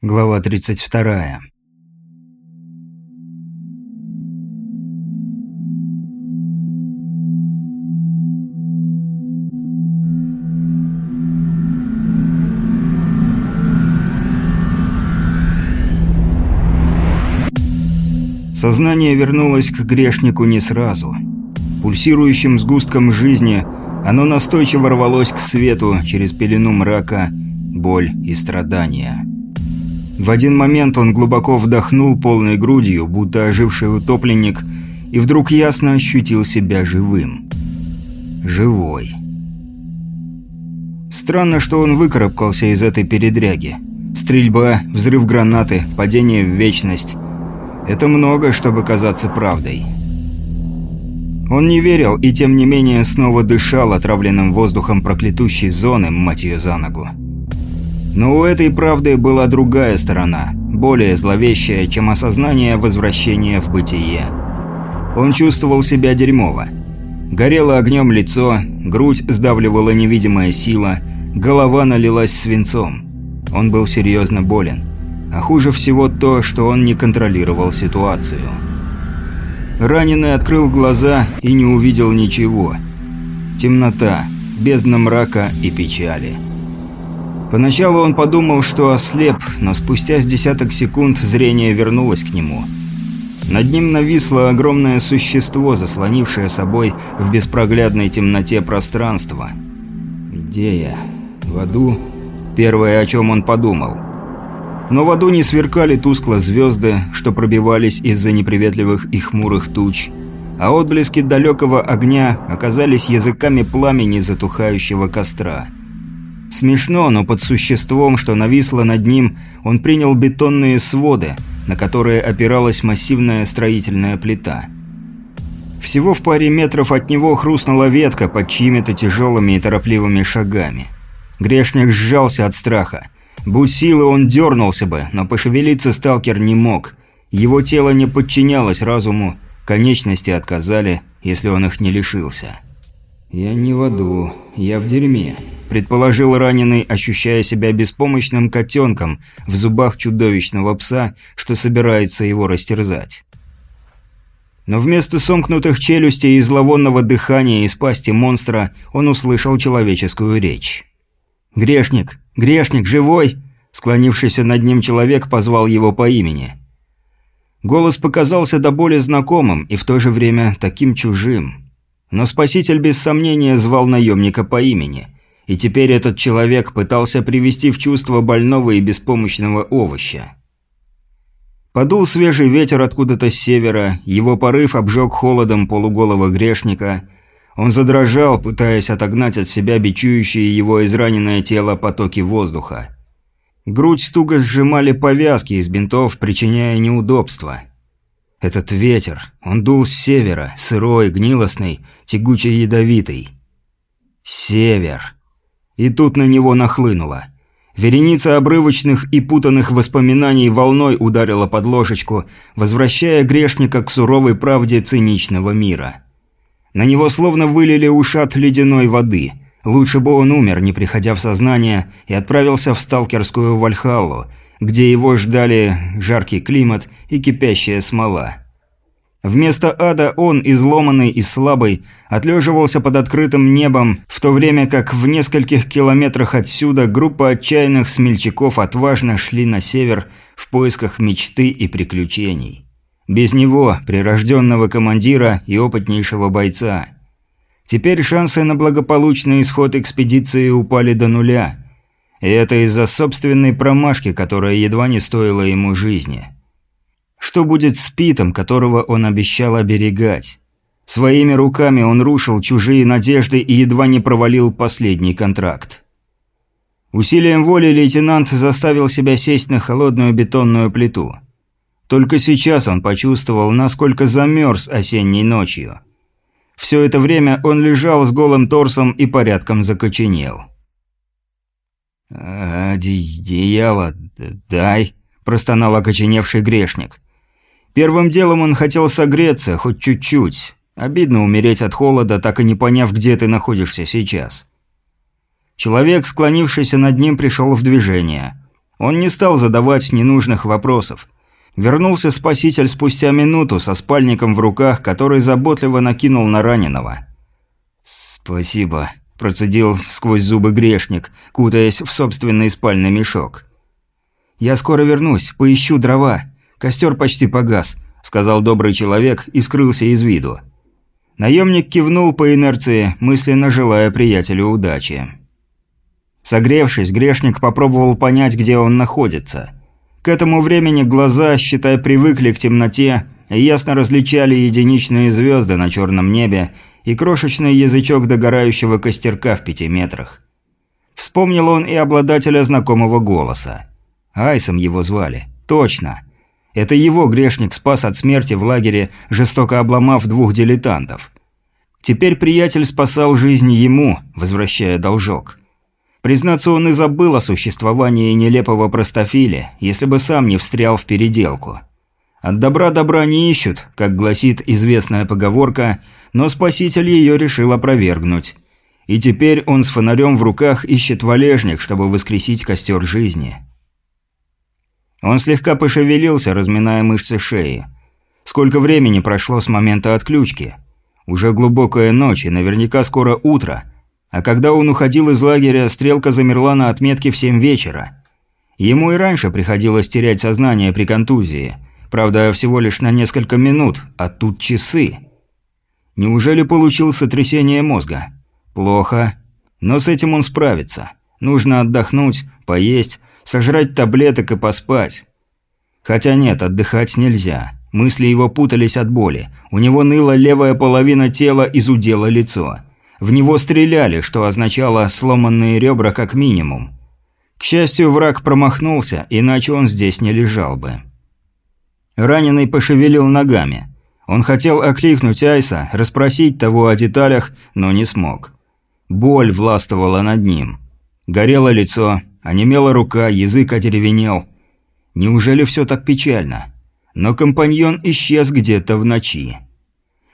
Глава 32. Сознание вернулось к грешнику не сразу. Пульсирующим сгустком жизни оно настойчиво рвалось к свету через пелену мрака, боль и страдания. В один момент он глубоко вдохнул полной грудью, будто оживший утопленник, и вдруг ясно ощутил себя живым. Живой. Странно, что он выкарабкался из этой передряги. Стрельба, взрыв гранаты, падение в вечность. Это много, чтобы казаться правдой. Он не верил и тем не менее снова дышал отравленным воздухом проклятущей зоны, мать ее за ногу. Но у этой правды была другая сторона, более зловещая, чем осознание возвращения в бытие. Он чувствовал себя дерьмово. Горело огнем лицо, грудь сдавливала невидимая сила, голова налилась свинцом. Он был серьезно болен. А хуже всего то, что он не контролировал ситуацию. Раненый открыл глаза и не увидел ничего. Темнота, бездна мрака и печали. Поначалу он подумал, что ослеп, но спустя с десяток секунд зрение вернулось к нему. Над ним нависло огромное существо, заслонившее собой в беспроглядной темноте пространство. «Где я? В аду?» Первое, о чем он подумал. Но в аду не сверкали тускло звезды, что пробивались из-за неприветливых и хмурых туч, а отблески далекого огня оказались языками пламени затухающего костра – Смешно, но под существом, что нависло над ним, он принял бетонные своды, на которые опиралась массивная строительная плита. Всего в паре метров от него хрустнула ветка под чьими-то тяжелыми и торопливыми шагами. Грешник сжался от страха. Будь силы, он дернулся бы, но пошевелиться сталкер не мог. Его тело не подчинялось разуму, конечности отказали, если он их не лишился. «Я не в аду, я в дерьме», предположил раненый, ощущая себя беспомощным котенком в зубах чудовищного пса, что собирается его растерзать. Но вместо сомкнутых челюстей и зловонного дыхания из пасти монстра он услышал человеческую речь. «Грешник! Грешник! Живой!» Склонившийся над ним человек позвал его по имени. Голос показался до боли знакомым и в то же время таким чужим. Но спаситель без сомнения звал наемника по имени – и теперь этот человек пытался привести в чувство больного и беспомощного овоща. Подул свежий ветер откуда-то с севера, его порыв обжег холодом полуголого грешника. Он задрожал, пытаясь отогнать от себя бичующие его израненное тело потоки воздуха. Грудь туго сжимали повязки из бинтов, причиняя неудобства. Этот ветер, он дул с севера, сырой, гнилостный, тягучий ядовитый. Север. И тут на него нахлынуло. Вереница обрывочных и путанных воспоминаний волной ударила под ложечку, возвращая грешника к суровой правде циничного мира. На него словно вылили ушат ледяной воды. Лучше бы он умер, не приходя в сознание, и отправился в сталкерскую Вальхаллу, где его ждали жаркий климат и кипящая смола. Вместо ада он, изломанный и слабый, отлеживался под открытым небом, в то время как в нескольких километрах отсюда группа отчаянных смельчаков отважно шли на север в поисках мечты и приключений. Без него, прирожденного командира и опытнейшего бойца. Теперь шансы на благополучный исход экспедиции упали до нуля. И это из-за собственной промашки, которая едва не стоила ему жизни. Что будет с Питом, которого он обещал оберегать? Своими руками он рушил чужие надежды и едва не провалил последний контракт. Усилием воли лейтенант заставил себя сесть на холодную бетонную плиту. Только сейчас он почувствовал, насколько замерз осенней ночью. Все это время он лежал с голым торсом и порядком закоченел. «Одеяло дай», – простонал окоченевший грешник. Первым делом он хотел согреться, хоть чуть-чуть. Обидно умереть от холода, так и не поняв, где ты находишься сейчас. Человек, склонившийся над ним, пришел в движение. Он не стал задавать ненужных вопросов. Вернулся спаситель спустя минуту со спальником в руках, который заботливо накинул на раненого. «Спасибо», – процедил сквозь зубы грешник, кутаясь в собственный спальный мешок. «Я скоро вернусь, поищу дрова. Костер почти погас», – сказал добрый человек и скрылся из виду. Наемник кивнул по инерции, мысленно желая приятелю удачи. Согревшись, грешник попробовал понять, где он находится. К этому времени глаза, считай, привыкли к темноте ясно различали единичные звезды на черном небе и крошечный язычок догорающего костерка в пяти метрах. Вспомнил он и обладателя знакомого голоса. Айсом его звали. Точно. Это его грешник спас от смерти в лагере, жестоко обломав двух дилетантов. Теперь приятель спасал жизнь ему, возвращая должок. Признаться, он и забыл о существовании нелепого простофиля, если бы сам не встрял в переделку. От добра добра не ищут, как гласит известная поговорка, но спаситель ее решил опровергнуть. И теперь он с фонарем в руках ищет валежник, чтобы воскресить костер жизни. Он слегка пошевелился, разминая мышцы шеи. Сколько времени прошло с момента отключки? Уже глубокая ночь, и наверняка скоро утро – а когда он уходил из лагеря, стрелка замерла на отметке в 7 вечера. Ему и раньше приходилось терять сознание при контузии. Правда, всего лишь на несколько минут, а тут часы. Неужели получил сотрясение мозга? Плохо. Но с этим он справится. Нужно отдохнуть, поесть, сожрать таблеток и поспать. Хотя нет, отдыхать нельзя. Мысли его путались от боли. У него ныла левая половина тела и зудело лицо. В него стреляли, что означало сломанные ребра как минимум. К счастью, враг промахнулся, иначе он здесь не лежал бы. Раненый пошевелил ногами. Он хотел окликнуть Айса, расспросить того о деталях, но не смог. Боль властвовала над ним. Горело лицо, онемела рука, язык одеревенел. Неужели все так печально? Но компаньон исчез где-то в ночи.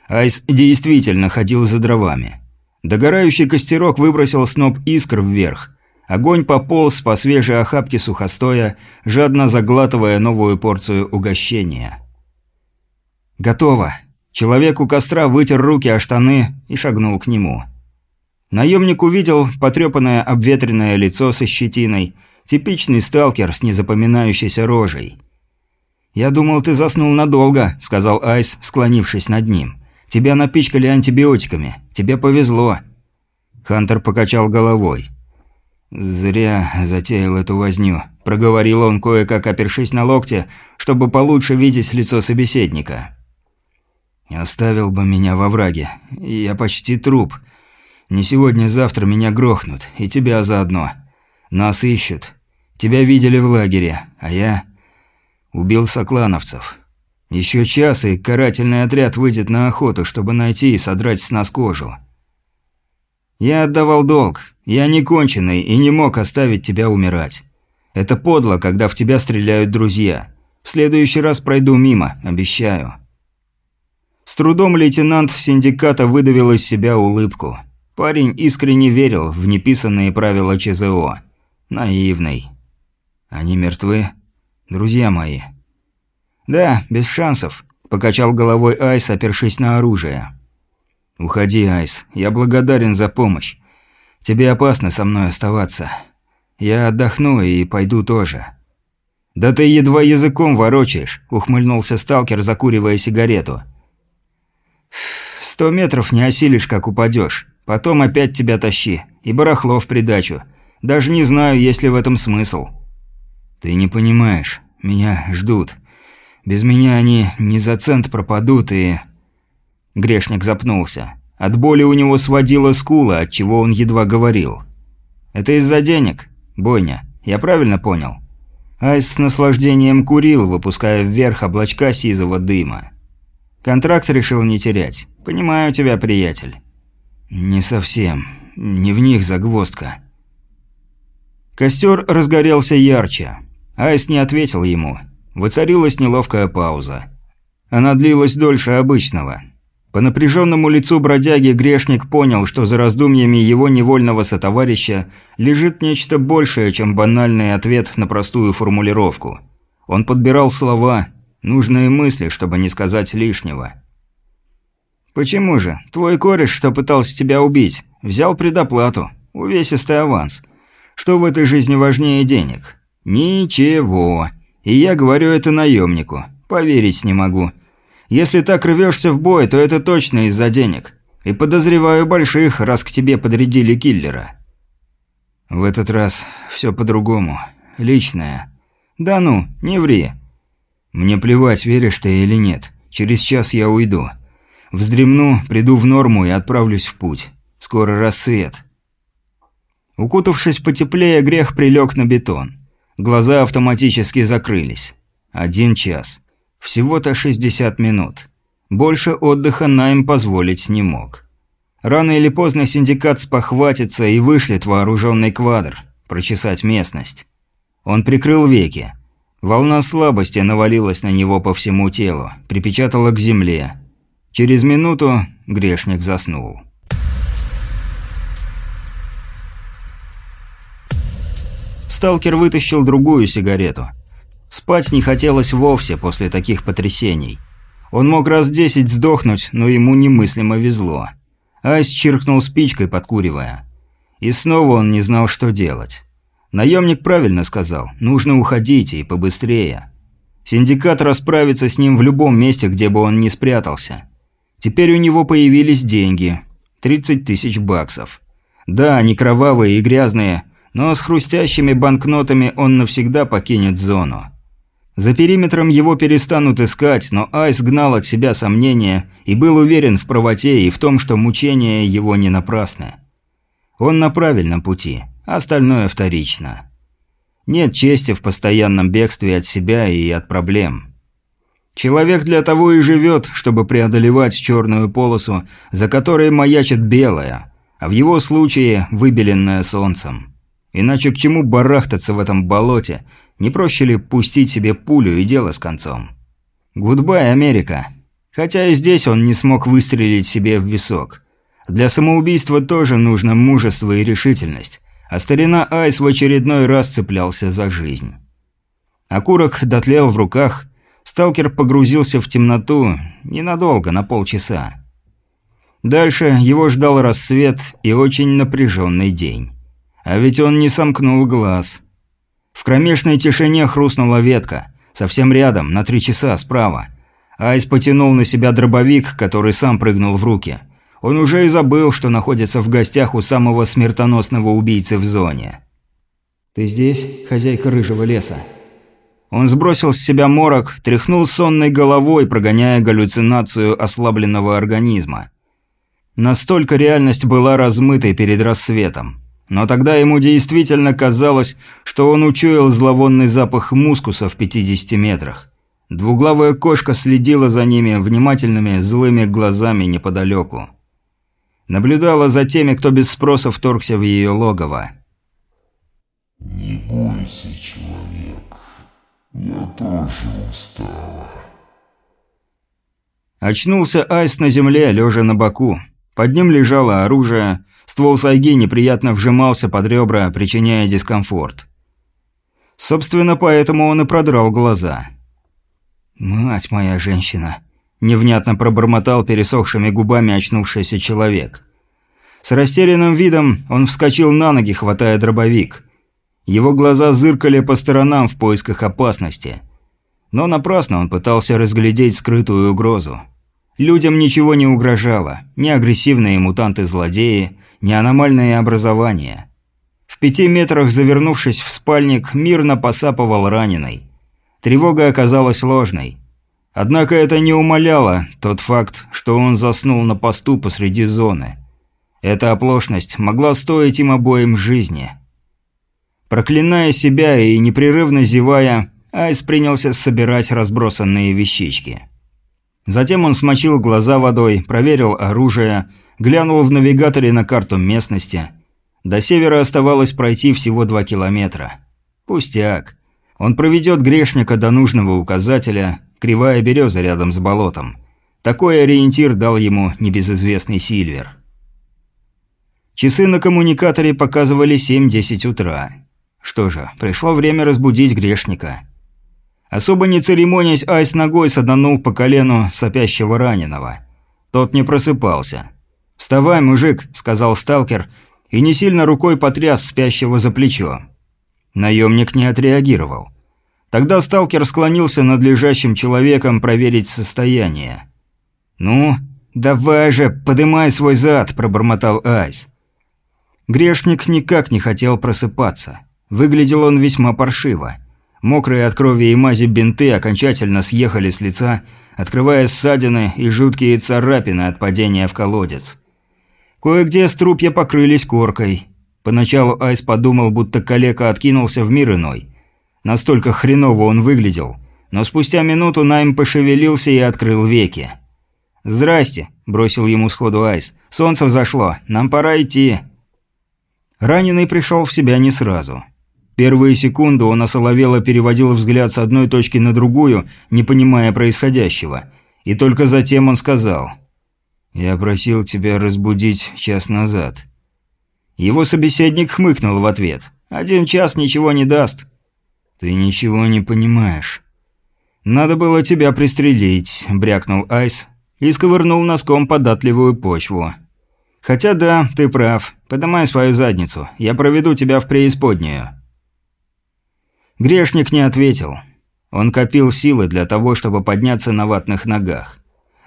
Айс действительно ходил за дровами. Догорающий костерок выбросил сноп искр вверх. Огонь пополз по свежей охапке сухостоя, жадно заглатывая новую порцию угощения. «Готово!» Человек у костра вытер руки о штаны и шагнул к нему. Наемник увидел потрепанное обветренное лицо со щетиной, типичный сталкер с незапоминающейся рожей. «Я думал, ты заснул надолго», — сказал Айс, склонившись над ним. Тебя напичкали антибиотиками. Тебе повезло». Хантер покачал головой. «Зря затеял эту возню», – проговорил он, кое-как опершись на локте, чтобы получше видеть лицо собеседника. «Оставил бы меня во враге. Я почти труп. Не сегодня-завтра меня грохнут, и тебя заодно. Нас ищут. Тебя видели в лагере, а я убил соклановцев. Еще час, и карательный отряд выйдет на охоту, чтобы найти и содрать с нас кожу. Я отдавал долг. Я не конченый и не мог оставить тебя умирать. Это подло, когда в тебя стреляют друзья. В следующий раз пройду мимо, обещаю. С трудом лейтенант синдиката выдавил из себя улыбку. Парень искренне верил в неписанные правила ЧЗО. Наивный. Они мертвы? Друзья мои. «Да, без шансов», – покачал головой Айс, опершись на оружие. «Уходи, Айс. Я благодарен за помощь. Тебе опасно со мной оставаться. Я отдохну и пойду тоже». «Да ты едва языком ворочаешь», – ухмыльнулся сталкер, закуривая сигарету. «Сто метров не осилишь, как упадешь. Потом опять тебя тащи. И барахло в придачу. Даже не знаю, есть ли в этом смысл». «Ты не понимаешь. Меня ждут. Без меня они не за цент пропадут и...» Грешник запнулся. От боли у него сводила скула, от чего он едва говорил. «Это из-за денег, бойня. Я правильно понял?» Айс с наслаждением курил, выпуская вверх облачка сизого дыма. Контракт решил не терять. «Понимаю тебя, приятель». «Не совсем. Не в них загвоздка». Костер разгорелся ярче. Айс не ответил ему. Воцарилась неловкая пауза. Она длилась дольше обычного. По напряженному лицу бродяги грешник понял, что за раздумьями его невольного сотоварища лежит нечто большее, чем банальный ответ на простую формулировку. Он подбирал слова, нужные мысли, чтобы не сказать лишнего. «Почему же? Твой кореш, что пытался тебя убить, взял предоплату, увесистый аванс. Что в этой жизни важнее денег?» «Ничего. И я говорю это наемнику. Поверить не могу. Если так рвешься в бой, то это точно из-за денег. И подозреваю больших, раз к тебе подрядили киллера». «В этот раз все по-другому. Личное. Да ну, не ври. Мне плевать, веришь ты или нет. Через час я уйду». Вздремну, приду в норму и отправлюсь в путь. Скоро рассвет. Укутавшись потеплее, грех прилег на бетон. Глаза автоматически закрылись. Один час. Всего-то 60 минут. Больше отдыха Найм позволить не мог. Рано или поздно синдикат спохватится и вышлет вооруженный квадр, прочесать местность. Он прикрыл веки. Волна слабости навалилась на него по всему телу, припечатала к земле, Через минуту грешник заснул. Сталкер вытащил другую сигарету. Спать не хотелось вовсе после таких потрясений. Он мог раз десять сдохнуть, но ему немыслимо везло. Айс чиркнул спичкой, подкуривая. И снова он не знал, что делать. Наемник правильно сказал, нужно уходить и побыстрее. Синдикат расправится с ним в любом месте, где бы он ни спрятался. Теперь у него появились деньги. 30 тысяч баксов. Да, они кровавые и грязные, но с хрустящими банкнотами он навсегда покинет зону. За периметром его перестанут искать, но Айс гнал от себя сомнения и был уверен в правоте и в том, что мучения его не напрасны. Он на правильном пути, остальное вторично. Нет чести в постоянном бегстве от себя и от проблем. Человек для того и живет, чтобы преодолевать черную полосу, за которой маячит белая, а в его случае выбеленная солнцем. Иначе к чему барахтаться в этом болоте? Не проще ли пустить себе пулю и дело с концом? Гудбай, Америка. Хотя и здесь он не смог выстрелить себе в висок. Для самоубийства тоже нужно мужество и решительность, а старина Айс в очередной раз цеплялся за жизнь. Окурок дотлел в руках – Сталкер погрузился в темноту ненадолго, на полчаса. Дальше его ждал рассвет и очень напряженный день. А ведь он не сомкнул глаз. В кромешной тишине хрустнула ветка. Совсем рядом, на три часа справа. Айс потянул на себя дробовик, который сам прыгнул в руки. Он уже и забыл, что находится в гостях у самого смертоносного убийцы в зоне. «Ты здесь, хозяйка рыжего леса?» Он сбросил с себя морок, тряхнул сонной головой, прогоняя галлюцинацию ослабленного организма. Настолько реальность была размытой перед рассветом. Но тогда ему действительно казалось, что он учуял зловонный запах мускуса в 50 метрах. Двуглавая кошка следила за ними внимательными злыми глазами неподалеку. Наблюдала за теми, кто без спроса вторгся в ее логово. «Не бойся, человек», я тоже устала. Очнулся Айс на земле, лежа на боку. Под ним лежало оружие. Ствол сайги неприятно вжимался под ребра, причиняя дискомфорт. Собственно, поэтому он и продрал глаза. «Мать моя женщина!» – невнятно пробормотал пересохшими губами очнувшийся человек. С растерянным видом он вскочил на ноги, хватая дробовик. Его глаза зыркали по сторонам в поисках опасности. Но напрасно он пытался разглядеть скрытую угрозу. Людям ничего не угрожало. Ни агрессивные мутанты-злодеи, ни аномальные образования. В пяти метрах завернувшись в спальник, мирно посапывал раненый. Тревога оказалась ложной. Однако это не умаляло тот факт, что он заснул на посту посреди зоны. Эта оплошность могла стоить им обоим жизни. Проклиная себя и непрерывно зевая, Айс принялся собирать разбросанные вещички. Затем он смочил глаза водой, проверил оружие, глянул в навигаторе на карту местности. До севера оставалось пройти всего два километра. Пустяк. Он проведет грешника до нужного указателя, кривая береза рядом с болотом. Такой ориентир дал ему небезызвестный Сильвер. Часы на коммуникаторе показывали 7-10 утра. Что же, пришло время разбудить грешника. Особо не церемонясь, Айс ногой саданул по колену сопящего раненого. Тот не просыпался. «Вставай, мужик», — сказал сталкер, и не сильно рукой потряс спящего за плечо. Наемник не отреагировал. Тогда сталкер склонился над лежащим человеком проверить состояние. «Ну, давай же, подымай свой зад», – пробормотал Айс. Грешник никак не хотел просыпаться. Выглядел он весьма паршиво. Мокрые от крови и мази бинты окончательно съехали с лица, открывая ссадины и жуткие царапины от падения в колодец. Кое-где струпья покрылись коркой. Поначалу Айс подумал, будто калека откинулся в мир иной. Настолько хреново он выглядел. Но спустя минуту Найм пошевелился и открыл веки. «Здрасте», – бросил ему сходу Айс. «Солнце взошло. Нам пора идти». Раненый пришел в себя не сразу. Первые секунды он осоловело переводил взгляд с одной точки на другую, не понимая происходящего. И только затем он сказал «Я просил тебя разбудить час назад». Его собеседник хмыкнул в ответ. «Один час ничего не даст». «Ты ничего не понимаешь». «Надо было тебя пристрелить», – брякнул Айс и сковырнул носком податливую почву. «Хотя да, ты прав. Подымай свою задницу. Я проведу тебя в преисподнюю». Грешник не ответил. Он копил силы для того, чтобы подняться на ватных ногах.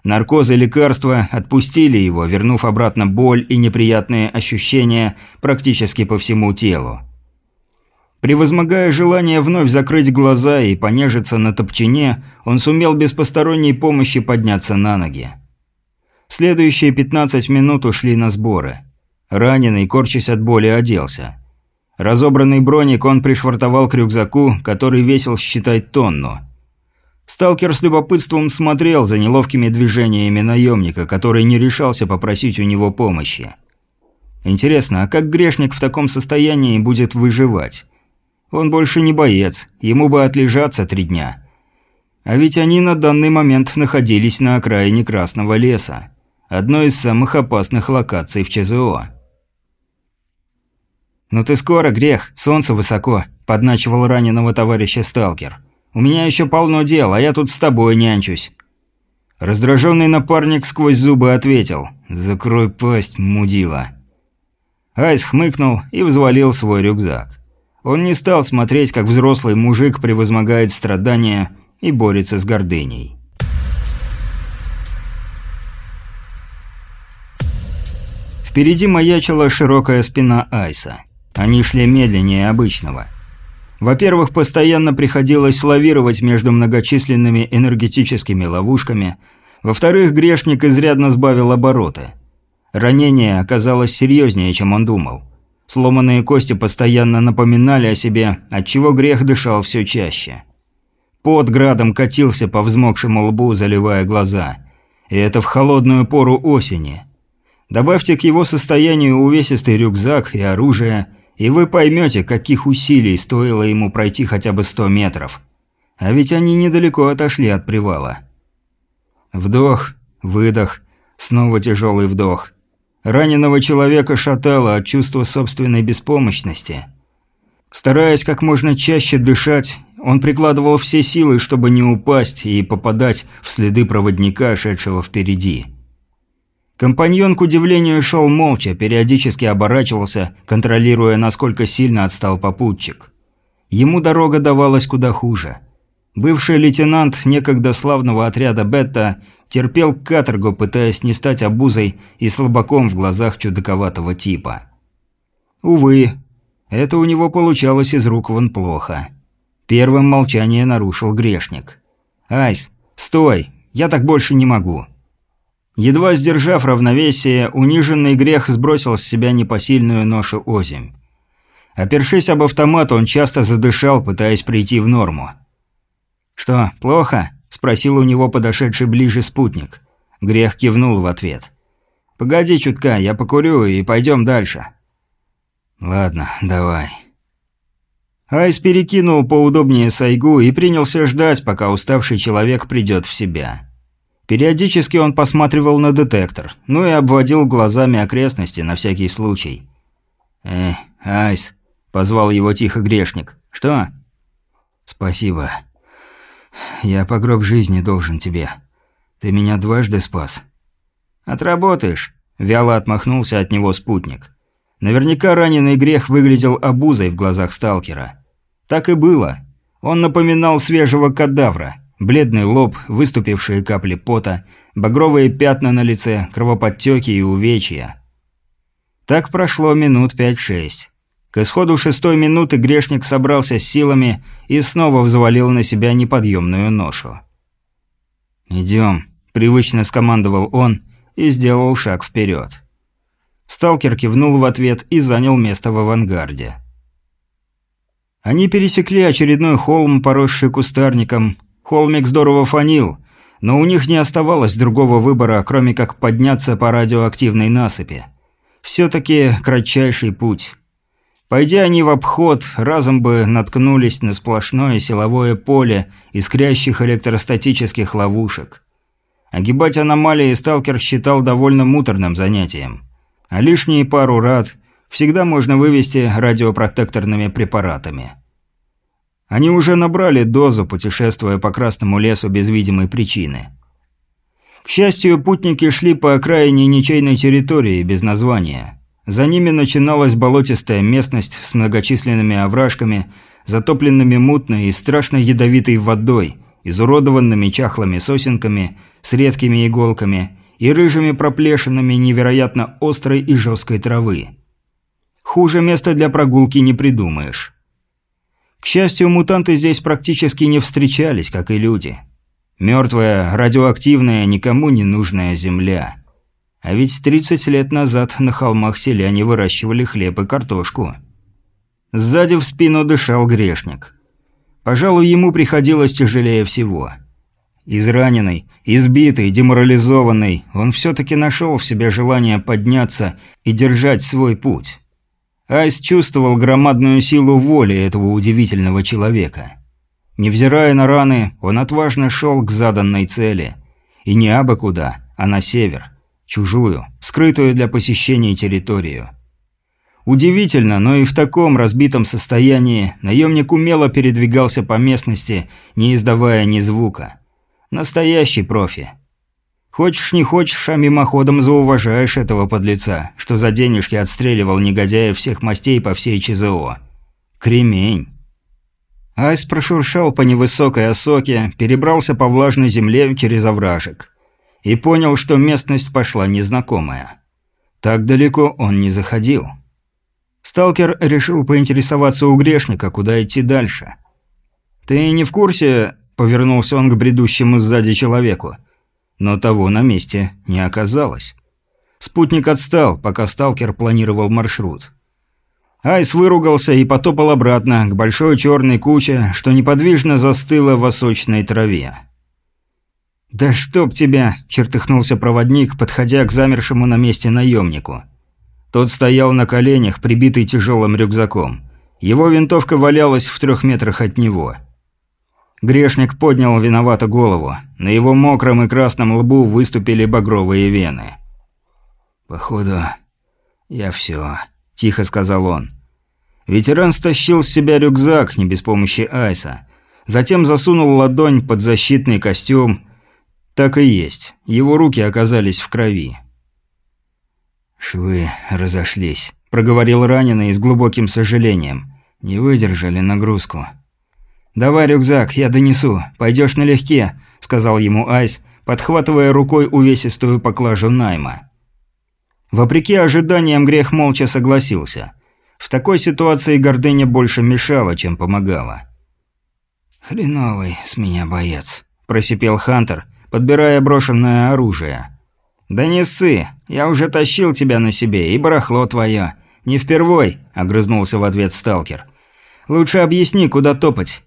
Наркоз и лекарства отпустили его, вернув обратно боль и неприятные ощущения практически по всему телу. Превозмогая желание вновь закрыть глаза и понежиться на топчине, он сумел без посторонней помощи подняться на ноги. Следующие 15 минут ушли на сборы. Раненый, корчась от боли, оделся. Разобранный броник он пришвартовал к рюкзаку, который весил, считай, тонну. Сталкер с любопытством смотрел за неловкими движениями наемника, который не решался попросить у него помощи. Интересно, а как грешник в таком состоянии будет выживать? Он больше не боец, ему бы отлежаться три дня. А ведь они на данный момент находились на окраине Красного леса, одной из самых опасных локаций в ЧЗО. «Ну ты скоро, грех, солнце высоко», – подначивал раненого товарища сталкер. У меня еще полно дел, а я тут с тобой нянчусь». Раздраженный напарник сквозь зубы ответил «Закрой пасть, мудила». Айс хмыкнул и взвалил свой рюкзак. Он не стал смотреть, как взрослый мужик превозмогает страдания и борется с гордыней. Впереди маячила широкая спина Айса. Они шли медленнее обычного – во-первых, постоянно приходилось лавировать между многочисленными энергетическими ловушками. Во-вторых, грешник изрядно сбавил обороты. Ранение оказалось серьезнее, чем он думал. Сломанные кости постоянно напоминали о себе, отчего грех дышал все чаще. Под градом катился по взмокшему лбу, заливая глаза. И это в холодную пору осени. Добавьте к его состоянию увесистый рюкзак и оружие – и вы поймете, каких усилий стоило ему пройти хотя бы сто метров. А ведь они недалеко отошли от привала. Вдох, выдох, снова тяжелый вдох. Раненого человека шатало от чувства собственной беспомощности. Стараясь как можно чаще дышать, он прикладывал все силы, чтобы не упасть и попадать в следы проводника, шедшего впереди. Компаньон, к удивлению, шел молча, периодически оборачивался, контролируя, насколько сильно отстал попутчик. Ему дорога давалась куда хуже. Бывший лейтенант некогда славного отряда «Бетта» терпел каторгу, пытаясь не стать обузой и слабаком в глазах чудаковатого типа. Увы, это у него получалось из рук вон плохо. Первым молчание нарушил грешник. «Айс, стой! Я так больше не могу!» Едва сдержав равновесие, униженный грех сбросил с себя непосильную ношу озимь. Опершись об автомат, он часто задышал, пытаясь прийти в норму. «Что, плохо?» – спросил у него подошедший ближе спутник. Грех кивнул в ответ. «Погоди чутка, я покурю и пойдем дальше». «Ладно, давай». Айс перекинул поудобнее сайгу и принялся ждать, пока уставший человек придет в себя. Периодически он посматривал на детектор, ну и обводил глазами окрестности на всякий случай. «Э, Айс», – позвал его тихо грешник. «Что?» «Спасибо. Я по гроб жизни должен тебе. Ты меня дважды спас». «Отработаешь», – вяло отмахнулся от него спутник. Наверняка раненый грех выглядел обузой в глазах сталкера. Так и было. Он напоминал свежего кадавра – Бледный лоб, выступившие капли пота, багровые пятна на лице, кровоподтеки и увечья. Так прошло минут пять-шесть. К исходу шестой минуты грешник собрался с силами и снова взвалил на себя неподъемную ношу. «Идем», – привычно скомандовал он и сделал шаг вперед. Сталкер кивнул в ответ и занял место в авангарде. Они пересекли очередной холм, поросший кустарником, Холмик здорово фонил, но у них не оставалось другого выбора, кроме как подняться по радиоактивной насыпи. Все-таки кратчайший путь. Пойдя они в обход, разом бы наткнулись на сплошное силовое поле искрящих электростатических ловушек. Огибать аномалии сталкер считал довольно муторным занятием. А лишние пару рад всегда можно вывести радиопротекторными препаратами. Они уже набрали дозу, путешествуя по Красному лесу без видимой причины. К счастью, путники шли по окраине ничейной территории без названия. За ними начиналась болотистая местность с многочисленными овражками, затопленными мутной и страшно ядовитой водой, изуродованными чахлыми сосенками с редкими иголками и рыжими проплешинами невероятно острой и жесткой травы. Хуже места для прогулки не придумаешь. К счастью, мутанты здесь практически не встречались, как и люди. Мертвая, радиоактивная, никому не нужная земля. А ведь 30 лет назад на холмах селяне выращивали хлеб и картошку. Сзади в спину дышал грешник. Пожалуй, ему приходилось тяжелее всего. Израненный, избитый, деморализованный, он все-таки нашел в себе желание подняться и держать свой путь. Айс чувствовал громадную силу воли этого удивительного человека. Невзирая на раны, он отважно шел к заданной цели. И не абы куда, а на север. Чужую, скрытую для посещения территорию. Удивительно, но и в таком разбитом состоянии наемник умело передвигался по местности, не издавая ни звука. Настоящий профи. Хочешь не хочешь, а мимоходом зауважаешь этого подлеца, что за денежки отстреливал негодяев всех мастей по всей ЧЗО. Кремень. Айс прошуршал по невысокой осоке, перебрался по влажной земле через овражек. И понял, что местность пошла незнакомая. Так далеко он не заходил. Сталкер решил поинтересоваться у грешника, куда идти дальше. «Ты не в курсе?» – повернулся он к бредущему сзади человеку но того на месте не оказалось. Спутник отстал, пока сталкер планировал маршрут. Айс выругался и потопал обратно к большой черной куче, что неподвижно застыла в осочной траве. «Да чтоб тебя!» – чертыхнулся проводник, подходя к замершему на месте наемнику. Тот стоял на коленях, прибитый тяжелым рюкзаком. Его винтовка валялась в трех метрах от него – Грешник поднял виновато голову. На его мокром и красном лбу выступили багровые вены. «Походу, я все», – тихо сказал он. Ветеран стащил с себя рюкзак, не без помощи Айса. Затем засунул ладонь под защитный костюм. Так и есть. Его руки оказались в крови. «Швы разошлись», – проговорил раненый с глубоким сожалением. «Не выдержали нагрузку». «Давай рюкзак, я донесу. Пойдешь налегке», – сказал ему Айс, подхватывая рукой увесистую поклажу найма. Вопреки ожиданиям, Грех молча согласился. В такой ситуации гордыня больше мешала, чем помогала. «Хреновый с меня боец», – просипел Хантер, подбирая брошенное оружие. «Да не ссы, я уже тащил тебя на себе, и барахло твое. Не впервой», – огрызнулся в ответ сталкер. «Лучше объясни, куда топать.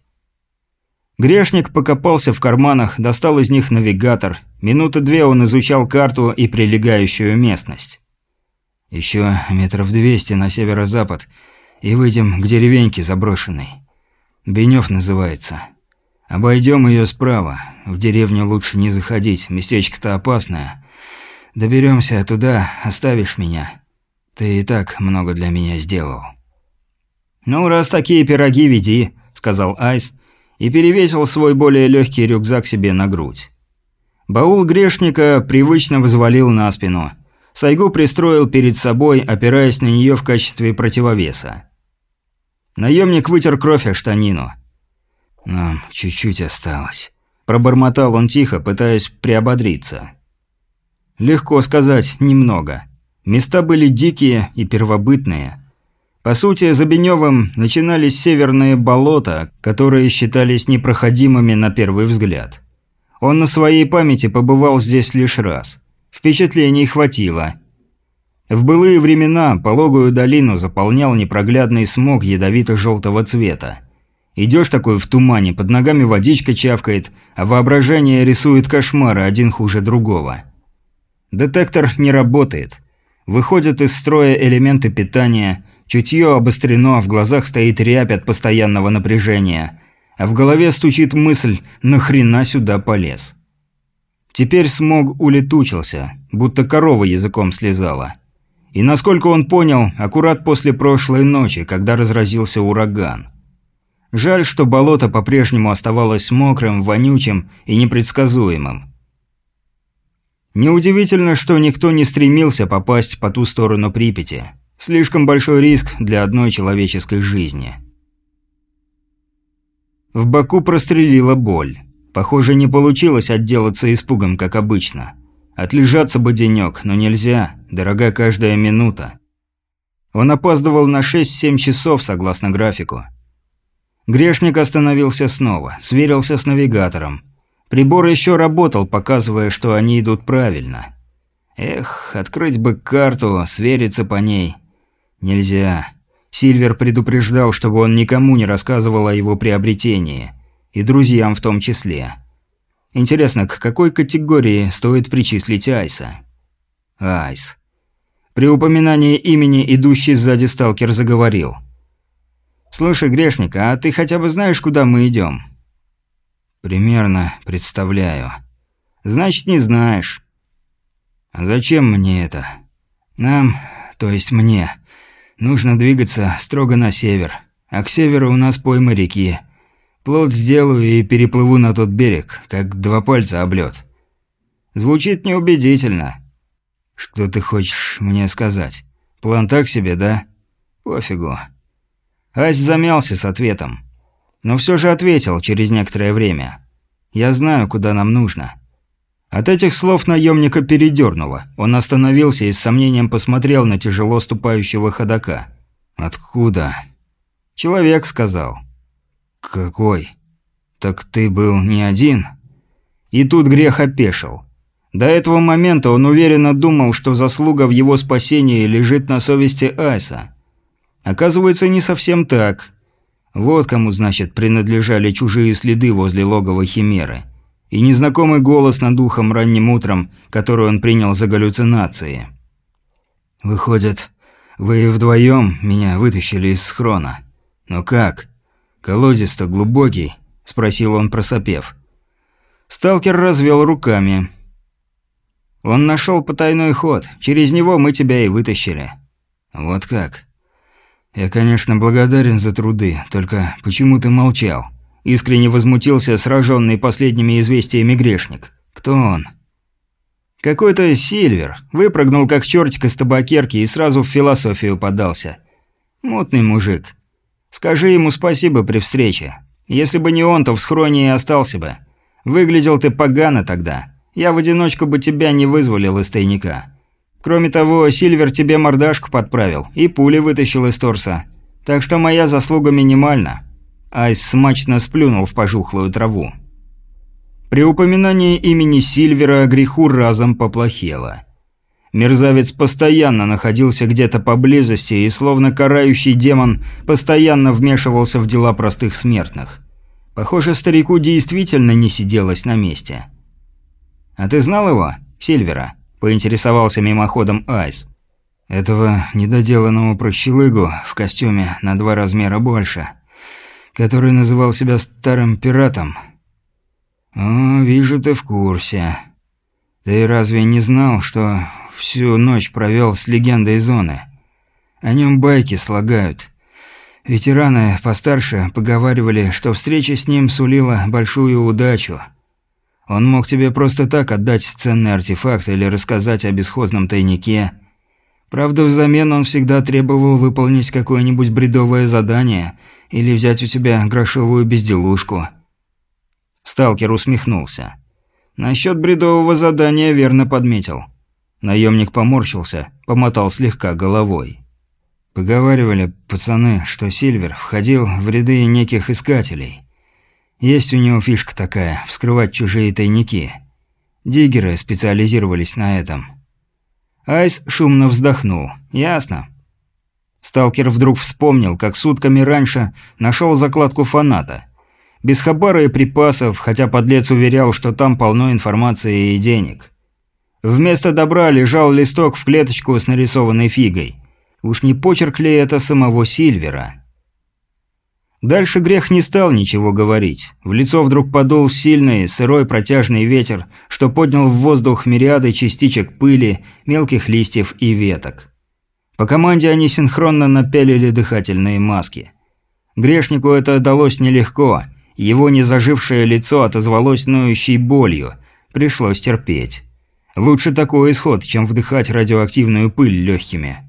Грешник покопался в карманах, достал из них навигатор. Минуты две он изучал карту и прилегающую местность. Еще метров двести на северо-запад, и выйдем к деревеньке заброшенной. Бенев называется. Обойдем ее справа. В деревню лучше не заходить, местечко-то опасное. Доберемся туда, оставишь меня. Ты и так много для меня сделал». «Ну, раз такие пироги, веди», — сказал Айс и перевесил свой более легкий рюкзак себе на грудь. Баул грешника привычно возвалил на спину. Сайгу пристроил перед собой, опираясь на нее в качестве противовеса. Наемник вытер кровь о штанину. «Нам чуть-чуть осталось», – пробормотал он тихо, пытаясь приободриться. «Легко сказать, немного. Места были дикие и первобытные. По сути, за Беневым начинались северные болота, которые считались непроходимыми на первый взгляд. Он на своей памяти побывал здесь лишь раз. Впечатлений хватило. В былые времена пологую долину заполнял непроглядный смог ядовито-желтого цвета. Идешь такой в тумане, под ногами водичка чавкает, а воображение рисует кошмары один хуже другого. Детектор не работает. Выходят из строя элементы питания, чутье обострено, в глазах стоит рябь от постоянного напряжения, а в голове стучит мысль «нахрена сюда полез?». Теперь смог улетучился, будто корова языком слезала. И насколько он понял, аккурат после прошлой ночи, когда разразился ураган – Жаль, что болото по-прежнему оставалось мокрым, вонючим и непредсказуемым. Неудивительно, что никто не стремился попасть по ту сторону Припяти. Слишком большой риск для одной человеческой жизни. В боку прострелила боль. Похоже, не получилось отделаться испугом, как обычно. Отлежаться бы денек, но нельзя, дорога каждая минута. Он опаздывал на 6-7 часов, согласно графику. Грешник остановился снова, сверился с навигатором. Прибор еще работал, показывая, что они идут правильно. Эх, открыть бы карту, свериться по ней. Нельзя. Сильвер предупреждал, чтобы он никому не рассказывал о его приобретении. И друзьям в том числе. Интересно, к какой категории стоит причислить Айса? Айс. При упоминании имени идущий сзади сталкер заговорил – «Слушай, грешник, а ты хотя бы знаешь, куда мы идем?» «Примерно представляю». «Значит, не знаешь». «А зачем мне это?» «Нам, то есть мне, нужно двигаться строго на север. А к северу у нас пойма реки. Плот сделаю и переплыву на тот берег, как два пальца об лед». «Звучит неубедительно». «Что ты хочешь мне сказать? План так себе, да?» «Пофигу». Ась замялся с ответом. Но все же ответил через некоторое время. «Я знаю, куда нам нужно». От этих слов наемника передернуло. Он остановился и с сомнением посмотрел на тяжело ступающего ходока. «Откуда?» «Человек сказал». «Какой? Так ты был не один?» И тут грех опешил. До этого момента он уверенно думал, что заслуга в его спасении лежит на совести Айса. Оказывается, не совсем так. Вот кому, значит, принадлежали чужие следы возле логова Химеры. И незнакомый голос над ухом ранним утром, который он принял за галлюцинации. «Выходит, вы вдвоем меня вытащили из схрона. Но как? Колодец-то глубокий?» – спросил он, просопев. Сталкер развел руками. «Он нашел потайной ход. Через него мы тебя и вытащили». «Вот как?» «Я, конечно, благодарен за труды, только почему ты молчал?» Искренне возмутился сраженный последними известиями грешник. «Кто он?» «Какой-то Сильвер. Выпрыгнул как чертик из табакерки и сразу в философию подался. Мутный мужик. Скажи ему спасибо при встрече. Если бы не он, то в схроне и остался бы. Выглядел ты погано тогда. Я в одиночку бы тебя не вызволил из тайника. Кроме того, Сильвер тебе мордашку подправил и пули вытащил из торса. Так что моя заслуга минимальна». Айс смачно сплюнул в пожухлую траву. При упоминании имени Сильвера греху разом поплохело. Мерзавец постоянно находился где-то поблизости и, словно карающий демон, постоянно вмешивался в дела простых смертных. Похоже, старику действительно не сиделось на месте. «А ты знал его, Сильвера?» поинтересовался мимоходом Айс. Этого недоделанного прощелыгу в костюме на два размера больше, который называл себя старым пиратом. «О, вижу, ты в курсе. Ты разве не знал, что всю ночь провел с легендой зоны? О нем байки слагают. Ветераны постарше поговаривали, что встреча с ним сулила большую удачу. Он мог тебе просто так отдать ценный артефакт или рассказать о бесхозном тайнике. Правда, взамен он всегда требовал выполнить какое-нибудь бредовое задание или взять у тебя грошовую безделушку. Сталкер усмехнулся. Насчет бредового задания верно подметил. Наемник поморщился, помотал слегка головой. Поговаривали пацаны, что Сильвер входил в ряды неких искателей. Есть у него фишка такая – вскрывать чужие тайники. Диггеры специализировались на этом. Айс шумно вздохнул. «Ясно». Сталкер вдруг вспомнил, как сутками раньше нашел закладку фаната. Без хабара и припасов, хотя подлец уверял, что там полно информации и денег. Вместо добра лежал листок в клеточку с нарисованной фигой. Уж не почерк ли это самого Сильвера? Дальше грех не стал ничего говорить. В лицо вдруг подул сильный, сырой протяжный ветер, что поднял в воздух мириады частичек пыли, мелких листьев и веток. По команде они синхронно напялили дыхательные маски. Грешнику это далось нелегко. Его незажившее лицо отозвалось ноющей болью. Пришлось терпеть. Лучше такой исход, чем вдыхать радиоактивную пыль легкими.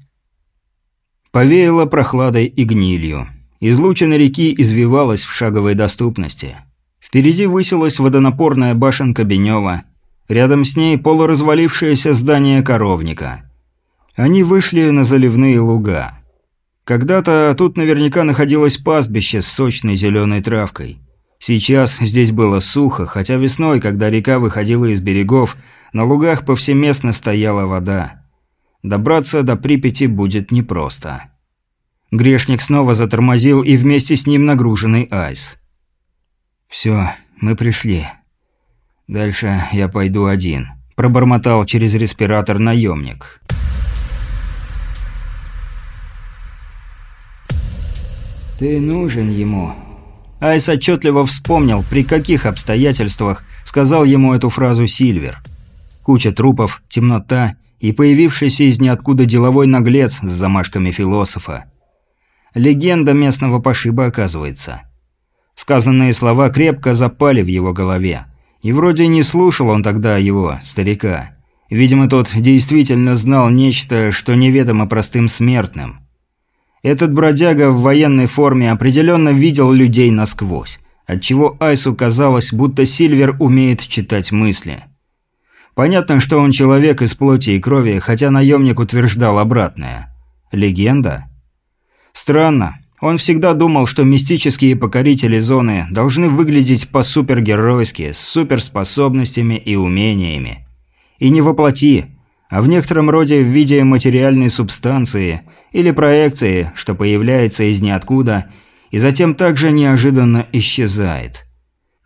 Повеяло прохладой и гнилью. Излучина реки извивалась в шаговой доступности. Впереди высилась водонапорная башенка Бенева. Рядом с ней полуразвалившееся здание коровника. Они вышли на заливные луга. Когда-то тут наверняка находилось пастбище с сочной зеленой травкой. Сейчас здесь было сухо, хотя весной, когда река выходила из берегов, на лугах повсеместно стояла вода. Добраться до Припяти будет непросто. Грешник снова затормозил и вместе с ним нагруженный айс. «Все, мы пришли. Дальше я пойду один», – пробормотал через респиратор наемник. «Ты нужен ему». Айс отчетливо вспомнил, при каких обстоятельствах сказал ему эту фразу Сильвер. Куча трупов, темнота и появившийся из ниоткуда деловой наглец с замашками философа. Легенда местного пошиба, оказывается. Сказанные слова крепко запали в его голове. И вроде не слушал он тогда его, старика. Видимо, тот действительно знал нечто, что неведомо простым смертным. Этот бродяга в военной форме определенно видел людей насквозь, отчего Айсу казалось, будто Сильвер умеет читать мысли. Понятно, что он человек из плоти и крови, хотя наемник утверждал обратное. Легенда? Странно. Он всегда думал, что мистические покорители зоны должны выглядеть по-супергеройски, с суперспособностями и умениями. И не воплоти, а в некотором роде в виде материальной субстанции или проекции, что появляется из ниоткуда и затем также неожиданно исчезает.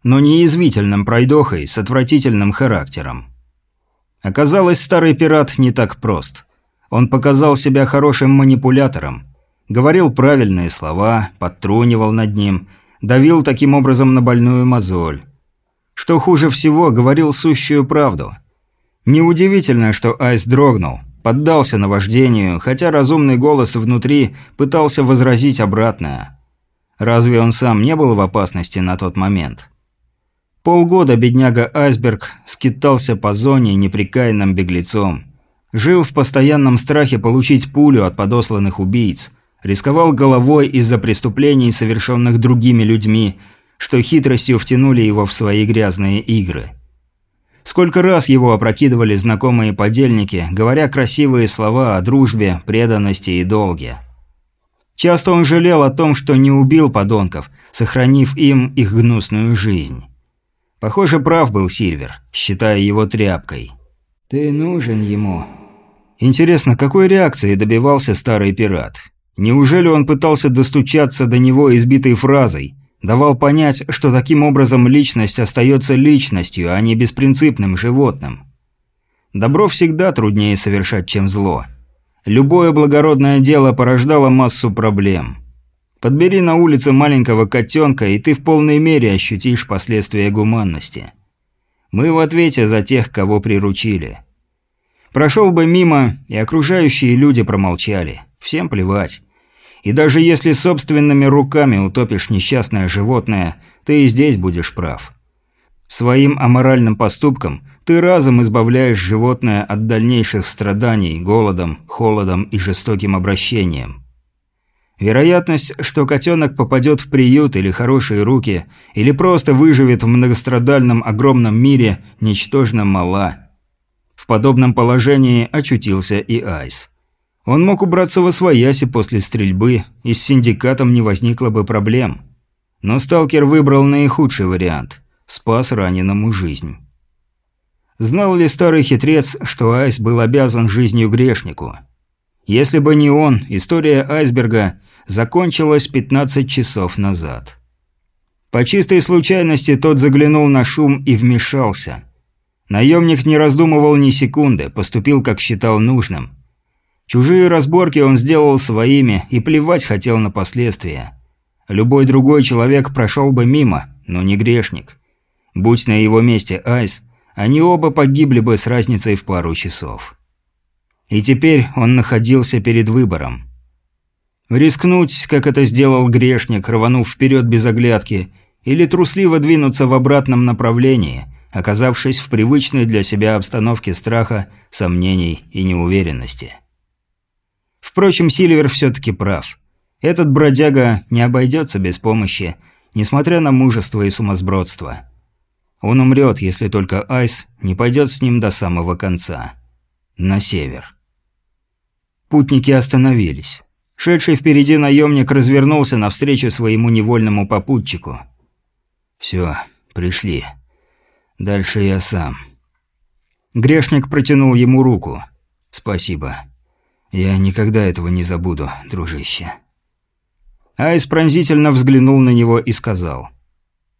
Но не язвительным пройдохой с отвратительным характером. Оказалось, старый пират не так прост. Он показал себя хорошим манипулятором. Говорил правильные слова, подтрунивал над ним, давил таким образом на больную мозоль. Что хуже всего, говорил сущую правду. Неудивительно, что Айс дрогнул, поддался наваждению, хотя разумный голос внутри пытался возразить обратное. Разве он сам не был в опасности на тот момент? Полгода бедняга Айсберг скитался по зоне неприкаянным беглецом. Жил в постоянном страхе получить пулю от подосланных убийц. Рисковал головой из-за преступлений, совершенных другими людьми, что хитростью втянули его в свои грязные игры. Сколько раз его опрокидывали знакомые подельники, говоря красивые слова о дружбе, преданности и долге. Часто он жалел о том, что не убил подонков, сохранив им их гнусную жизнь. Похоже, прав был Сильвер, считая его тряпкой. «Ты нужен ему». Интересно, какой реакции добивался старый пират? Неужели он пытался достучаться до него избитой фразой? Давал понять, что таким образом личность остается личностью, а не беспринципным животным. Добро всегда труднее совершать, чем зло. Любое благородное дело порождало массу проблем. Подбери на улице маленького котенка, и ты в полной мере ощутишь последствия гуманности. Мы в ответе за тех, кого приручили. Прошел бы мимо, и окружающие люди промолчали. Всем плевать. И даже если собственными руками утопишь несчастное животное, ты и здесь будешь прав. Своим аморальным поступком ты разом избавляешь животное от дальнейших страданий, голодом, холодом и жестоким обращением. Вероятность, что котенок попадет в приют или хорошие руки, или просто выживет в многострадальном огромном мире, ничтожно мала – в подобном положении очутился и Айс. Он мог убраться во свояси после стрельбы, и с синдикатом не возникло бы проблем. Но сталкер выбрал наихудший вариант – спас раненому жизнь. Знал ли старый хитрец, что Айс был обязан жизнью грешнику? Если бы не он, история айсберга закончилась 15 часов назад. По чистой случайности тот заглянул на шум и вмешался – Наемник не раздумывал ни секунды, поступил, как считал нужным. Чужие разборки он сделал своими и плевать хотел на последствия. Любой другой человек прошел бы мимо, но не грешник. Будь на его месте Айс, они оба погибли бы с разницей в пару часов. И теперь он находился перед выбором. Рискнуть, как это сделал грешник, рванув вперед без оглядки, или трусливо двинуться в обратном направлении – оказавшись в привычной для себя обстановке страха, сомнений и неуверенности. Впрочем, Сильвер все-таки прав. Этот бродяга не обойдется без помощи, несмотря на мужество и сумасбродство. Он умрет, если только Айс не пойдет с ним до самого конца. На север. Путники остановились. Шедший впереди наемник развернулся навстречу своему невольному попутчику. «Все, пришли». Дальше я сам. Грешник протянул ему руку. Спасибо. Я никогда этого не забуду, дружище. Айс пронзительно взглянул на него и сказал.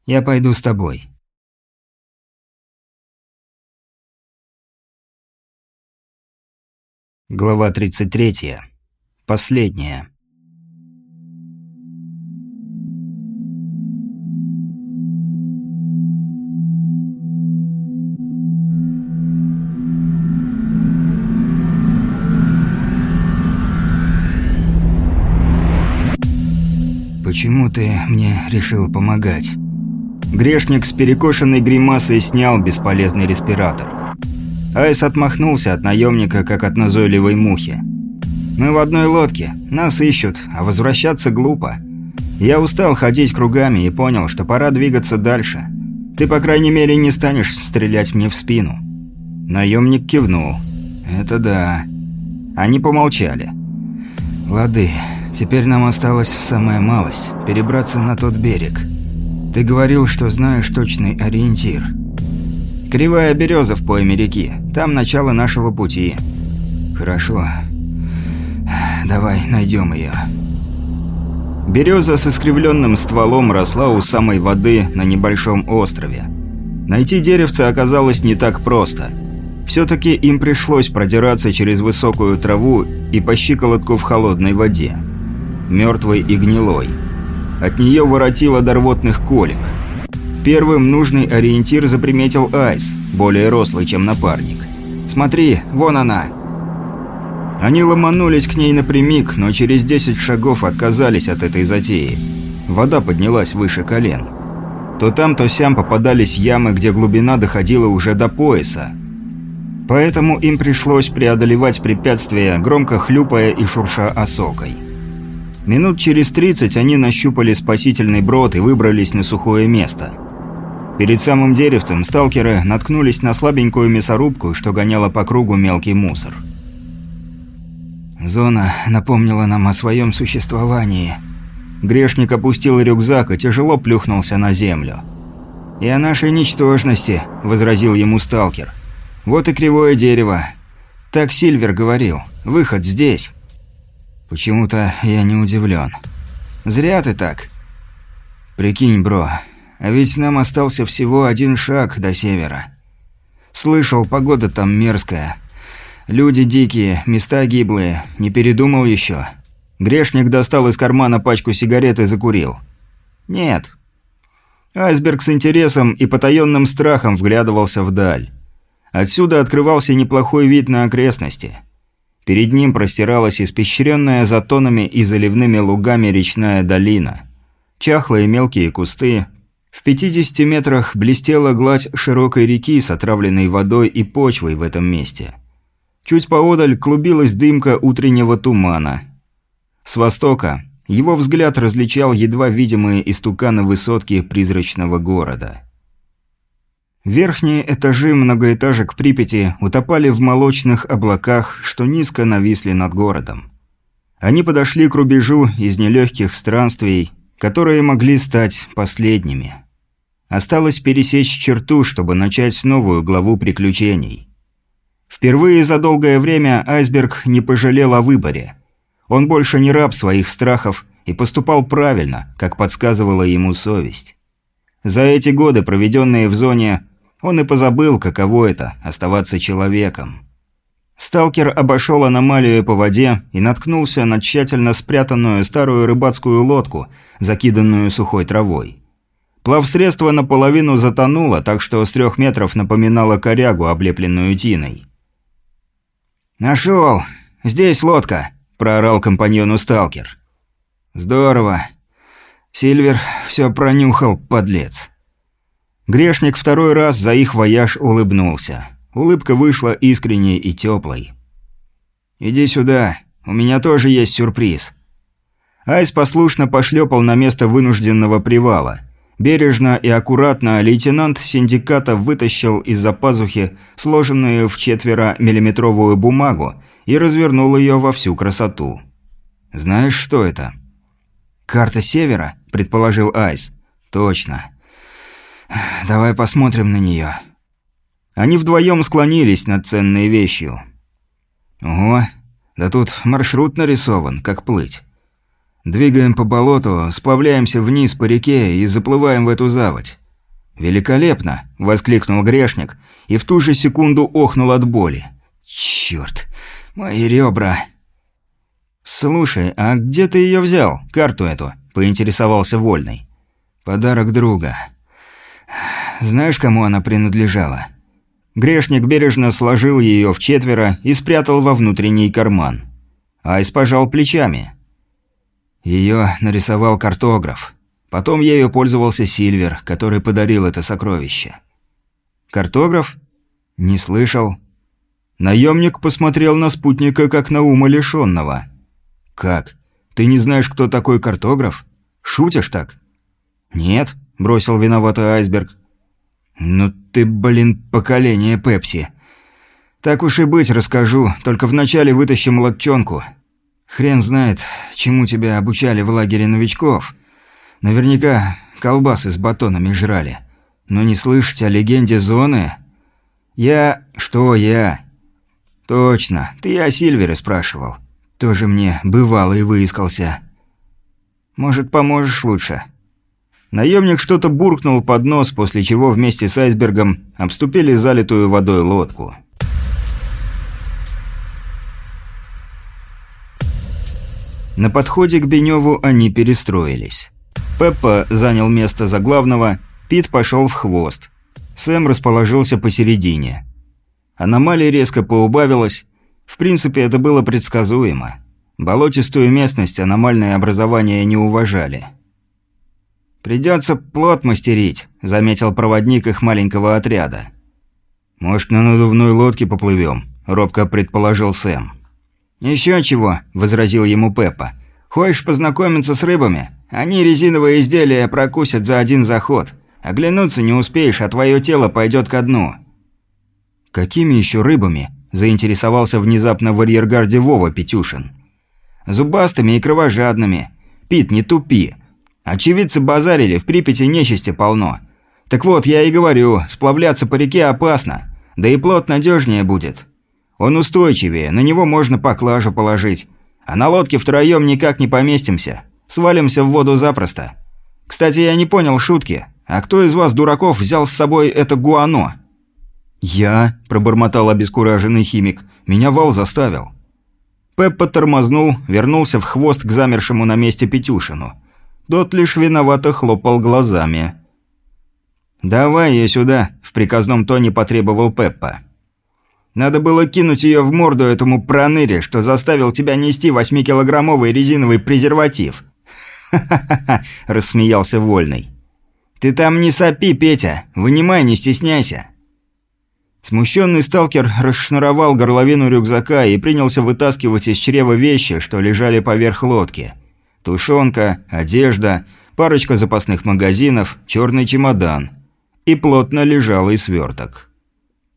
«Я пойду с тобой». Глава 33. Последняя. «Почему ты мне решил помогать?» Грешник с перекошенной гримасой снял бесполезный респиратор. Айс отмахнулся от наемника, как от назойливой мухи. «Мы в одной лодке, нас ищут, а возвращаться глупо. Я устал ходить кругами и понял, что пора двигаться дальше. Ты, по крайней мере, не станешь стрелять мне в спину». Наемник кивнул. «Это да». Они помолчали. «Лады, Теперь нам осталось самая малость – перебраться на тот берег. Ты говорил, что знаешь точный ориентир. Кривая береза в пойме реки. Там начало нашего пути. Хорошо. Давай найдем ее. Береза с искривленным стволом росла у самой воды на небольшом острове. Найти деревце оказалось не так просто. Все-таки им пришлось продираться через высокую траву и по щиколотку в холодной воде мертвой и гнилой. От нее воротило до рвотных колик. Первым нужный ориентир заприметил Айс, более рослый, чем напарник. «Смотри, вон она!» Они ломанулись к ней напрямик, но через 10 шагов отказались от этой затеи. Вода поднялась выше колен. То там, то сям попадались ямы, где глубина доходила уже до пояса. Поэтому им пришлось преодолевать препятствия, громко хлюпая и шурша осокой. Минут через 30 они нащупали спасительный брод и выбрались на сухое место. Перед самым деревцем сталкеры наткнулись на слабенькую мясорубку, что гоняла по кругу мелкий мусор. Зона напомнила нам о своем существовании. Грешник опустил рюкзак и тяжело плюхнулся на землю. «И о нашей ничтожности», — возразил ему сталкер. «Вот и кривое дерево. Так Сильвер говорил. Выход здесь». Почему-то я не удивлен. Зря ты так. Прикинь, бро, а ведь нам остался всего один шаг до севера. Слышал, погода там мерзкая. Люди дикие, места гиблые. Не передумал еще. Грешник достал из кармана пачку сигарет и закурил. Нет. Айсберг с интересом и потаенным страхом вглядывался вдаль. Отсюда открывался неплохой вид на окрестности. Перед ним простиралась испещренная затонами и заливными лугами речная долина. Чахлые мелкие кусты. В 50 метрах блестела гладь широкой реки с отравленной водой и почвой в этом месте. Чуть поодаль клубилась дымка утреннего тумана. С востока его взгляд различал едва видимые истуканы высотки призрачного города. Верхние этажи многоэтажек Припяти утопали в молочных облаках, что низко нависли над городом. Они подошли к рубежу из нелегких странствий, которые могли стать последними. Осталось пересечь черту, чтобы начать новую главу приключений. Впервые за долгое время айсберг не пожалел о выборе. Он больше не раб своих страхов и поступал правильно, как подсказывала ему совесть. За эти годы, проведенные в зоне, он и позабыл, каково это – оставаться человеком. Сталкер обошел аномалию по воде и наткнулся на тщательно спрятанную старую рыбацкую лодку, закиданную сухой травой. Плавсредство наполовину затонуло, так что с трех метров напоминало корягу, облепленную тиной. «Нашел! Здесь лодка!» – проорал компаньону сталкер. «Здорово. Сильвер все пронюхал, подлец». Грешник второй раз за их вояж улыбнулся. Улыбка вышла искренней и теплой. «Иди сюда, у меня тоже есть сюрприз». Айс послушно пошлепал на место вынужденного привала. Бережно и аккуратно лейтенант синдиката вытащил из-за пазухи сложенную вчетверо миллиметровую бумагу и развернул ее во всю красоту. «Знаешь, что это?» «Карта Севера», – предположил Айс. «Точно. Давай посмотрим на нее». Они вдвоем склонились над ценной вещью. «Ого, да тут маршрут нарисован, как плыть. Двигаем по болоту, сплавляемся вниз по реке и заплываем в эту заводь». «Великолепно!» – воскликнул грешник и в ту же секунду охнул от боли. «Черт, мои ребра!» «Слушай, а где ты ее взял, карту эту?» – поинтересовался Вольный. «Подарок друга. Знаешь, кому она принадлежала?» Грешник бережно сложил ее в четверо и спрятал во внутренний карман. Айс пожал плечами. Ее нарисовал картограф. Потом ею пользовался Сильвер, который подарил это сокровище. «Картограф?» «Не слышал». Наемник посмотрел на спутника, как на ума лишенного. «Как? Ты не знаешь, кто такой картограф? Шутишь так?» «Нет», – бросил виноватый айсберг. «Ну ты, блин, поколение Пепси. Так уж и быть, расскажу, только вначале вытащим лодчонку. Хрен знает, чему тебя обучали в лагере новичков. Наверняка колбасы с батонами жрали. Но не слышать о легенде зоны? Я... Что я? Точно, ты о Сильвере спрашивал. Тоже мне бывало и выискался. Может, поможешь лучше?» Наемник что-то буркнул под нос, после чего вместе с айсбергом обступили залитую водой лодку. На подходе к Беневу они перестроились. Пеппа занял место за главного, Пит пошел в хвост. Сэм расположился посередине. Аномалия резко поубавилась. В принципе, это было предсказуемо. Болотистую местность аномальные образования не уважали. «Придется плот мастерить», – заметил проводник их маленького отряда. «Может, на надувной лодке поплывем?» – робко предположил Сэм. «Еще чего», – возразил ему Пеппа. «Хочешь познакомиться с рыбами? Они резиновые изделия прокусят за один заход. Оглянуться не успеешь, а твое тело пойдет ко дну». «Какими еще рыбами?» – заинтересовался внезапно в арьергарде Вова Петюшин. «Зубастыми и кровожадными. Пит, не тупи. Очевидцы базарили, в Припяти нечисти полно. Так вот, я и говорю, сплавляться по реке опасно. Да и плот надежнее будет. Он устойчивее, на него можно поклажу положить. А на лодке втроем никак не поместимся. Свалимся в воду запросто. Кстати, я не понял шутки. А кто из вас, дураков, взял с собой это гуано?» «Я», – пробормотал обескураженный химик. «Меня вал заставил». Пеппа тормознул, вернулся в хвост к замершему на месте Петюшину. Тот лишь виновато хлопал глазами. «Давай ее сюда», – в приказном тоне потребовал Пеппа. «Надо было кинуть ее в морду этому проныре, что заставил тебя нести восьмикилограммовый резиновый презерватив». «Ха-ха-ха», – рассмеялся Вольный. «Ты там не сопи, Петя, вынимай, не стесняйся». Смущенный сталкер расшнуровал горловину рюкзака и принялся вытаскивать из чрева вещи, что лежали поверх лодки. Тушенка, одежда, парочка запасных магазинов, черный чемодан – и плотно лежал сверток.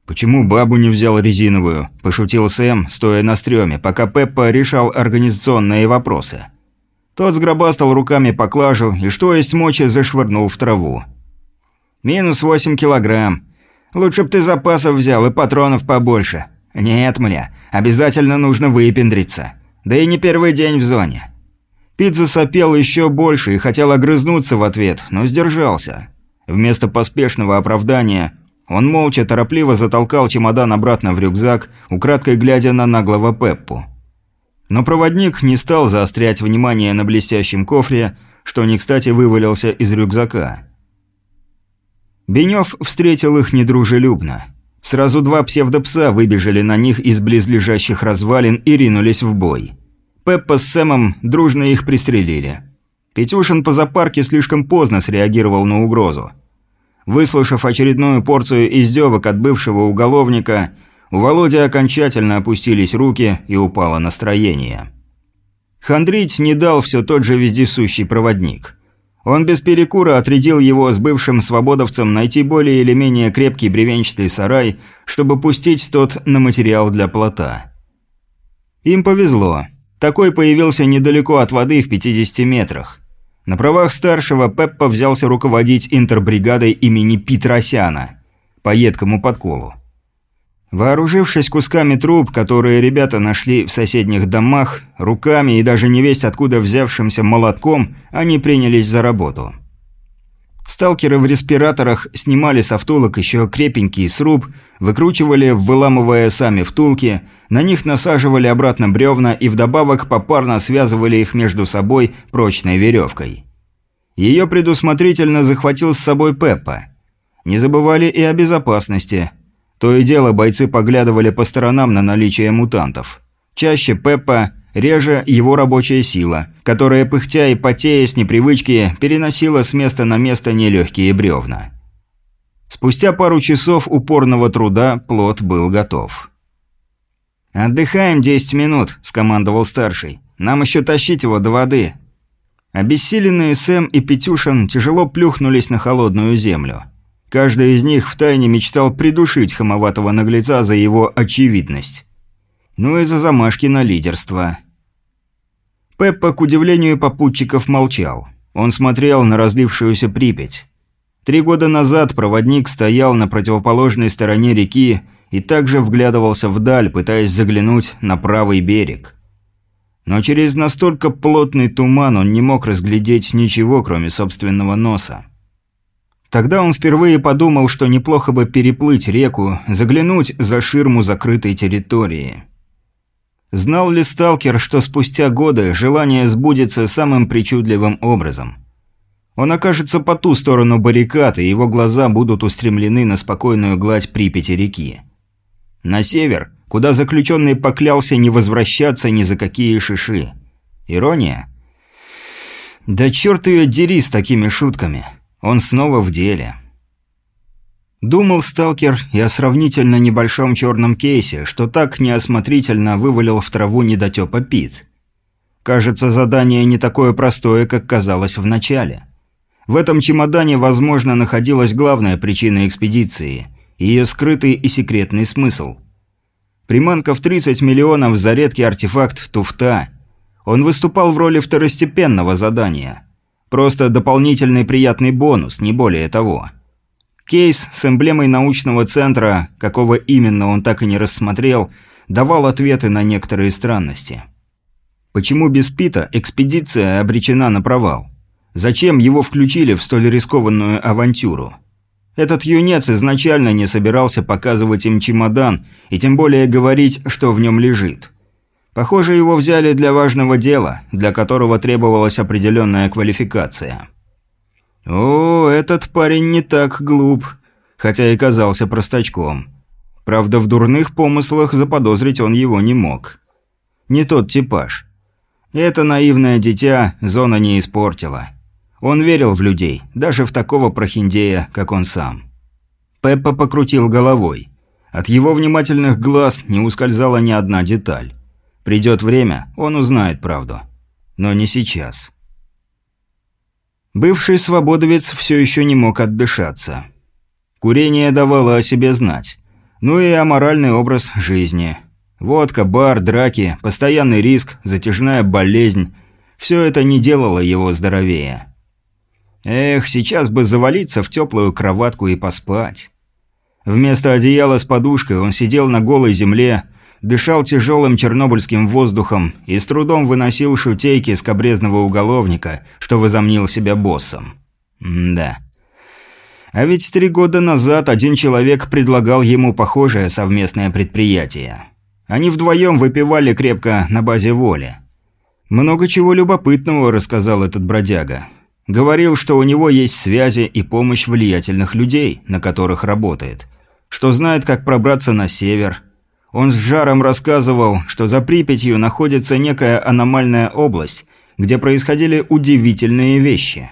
«Почему бабу не взял резиновую?» – пошутил Сэм, стоя на стреме, пока Пеппа решал организационные вопросы. Тот сгробастал руками поклажу и, что есть мочи, зашвырнул в траву. «Минус восемь килограмм. Лучше б ты запасов взял и патронов побольше. Нет, мля, обязательно нужно выпендриться. Да и не первый день в зоне». Пит засопел еще больше и хотел огрызнуться в ответ, но сдержался. Вместо поспешного оправдания он молча торопливо затолкал чемодан обратно в рюкзак, украдкой глядя на наглого Пеппу. Но проводник не стал заострять внимание на блестящем кофре, что не кстати вывалился из рюкзака. Бенев встретил их недружелюбно. Сразу два псевдопса выбежали на них из близлежащих развалин и ринулись в бой. Пеппа с Сэмом дружно их пристрелили. Петюшин по запарке слишком поздно среагировал на угрозу. Выслушав очередную порцию издевок от бывшего уголовника, у Володи окончательно опустились руки и упало настроение. Хандрить не дал все тот же вездесущий проводник. Он без перекура отрядил его с бывшим свободовцем найти более или менее крепкий бревенчатый сарай, чтобы пустить тот на материал для плота. Им повезло. Такой появился недалеко от воды в 50 метрах. На правах старшего Пеппа взялся руководить интербригадой имени Петросяна по едкому подколу. Вооружившись кусками труб, которые ребята нашли в соседних домах, руками и даже невесть откуда взявшимся молотком, они принялись за работу. Сталкеры в респираторах снимали со втулок еще крепенький сруб, выкручивали, выламывая сами втулки, на них насаживали обратно бревна и вдобавок попарно связывали их между собой прочной веревкой. Ее предусмотрительно захватил с собой Пеппа. Не забывали и о безопасности. То и дело бойцы поглядывали по сторонам на наличие мутантов. Чаще Пеппа Реже его рабочая сила, которая, пыхтя и потея с непривычки, переносила с места на место нелегкие бревна. Спустя пару часов упорного труда плод был готов. «Отдыхаем 10 минут», – скомандовал старший. «Нам еще тащить его до воды». Обессиленные Сэм и Петюшин тяжело плюхнулись на холодную землю. Каждый из них втайне мечтал придушить хамоватого наглеца за его очевидность ну и за замашки на лидерство. Пеппа, к удивлению попутчиков, молчал. Он смотрел на разлившуюся Припять. Три года назад проводник стоял на противоположной стороне реки и также вглядывался вдаль, пытаясь заглянуть на правый берег. Но через настолько плотный туман он не мог разглядеть ничего, кроме собственного носа. Тогда он впервые подумал, что неплохо бы переплыть реку, заглянуть за ширму закрытой территории. Знал ли сталкер, что спустя годы желание сбудется самым причудливым образом? Он окажется по ту сторону баррикад, и его глаза будут устремлены на спокойную гладь Припяти реки. На север, куда заключенный поклялся не возвращаться ни за какие шиши. Ирония? Да черт ее дери с такими шутками. Он снова в деле. Думал сталкер и о сравнительно небольшом черном кейсе, что так неосмотрительно вывалил в траву недотепа Пит. Кажется, задание не такое простое, как казалось в начале. В этом чемодане, возможно, находилась главная причина экспедиции – ее скрытый и секретный смысл. Приманка в 30 миллионов за редкий артефакт «Туфта». Он выступал в роли второстепенного задания. Просто дополнительный приятный бонус, не более того – Кейс с эмблемой научного центра, какого именно он так и не рассмотрел, давал ответы на некоторые странности. Почему без Пита экспедиция обречена на провал? Зачем его включили в столь рискованную авантюру? Этот юнец изначально не собирался показывать им чемодан и тем более говорить, что в нем лежит. Похоже, его взяли для важного дела, для которого требовалась определенная квалификация. О, этот парень не так глуп, хотя и казался простачком. Правда, в дурных помыслах заподозрить он его не мог. Не тот типаж. Это наивное дитя зона не испортила. Он верил в людей, даже в такого прохиндея, как он сам. Пеппа покрутил головой. От его внимательных глаз не ускользала ни одна деталь. Придет время, он узнает правду. Но не сейчас. Бывший свободовец все еще не мог отдышаться. Курение давало о себе знать. Ну и аморальный образ жизни. Водка, бар, драки, постоянный риск, затяжная болезнь – все это не делало его здоровее. Эх, сейчас бы завалиться в теплую кроватку и поспать. Вместо одеяла с подушкой он сидел на голой земле, дышал тяжелым чернобыльским воздухом и с трудом выносил шутейки скобрезного уголовника, что возомнил себя боссом. М да. А ведь три года назад один человек предлагал ему похожее совместное предприятие. Они вдвоем выпивали крепко на базе воли. Много чего любопытного рассказал этот бродяга. Говорил, что у него есть связи и помощь влиятельных людей, на которых работает. Что знает, как пробраться на север. Он с жаром рассказывал, что за Припятью находится некая аномальная область, где происходили удивительные вещи.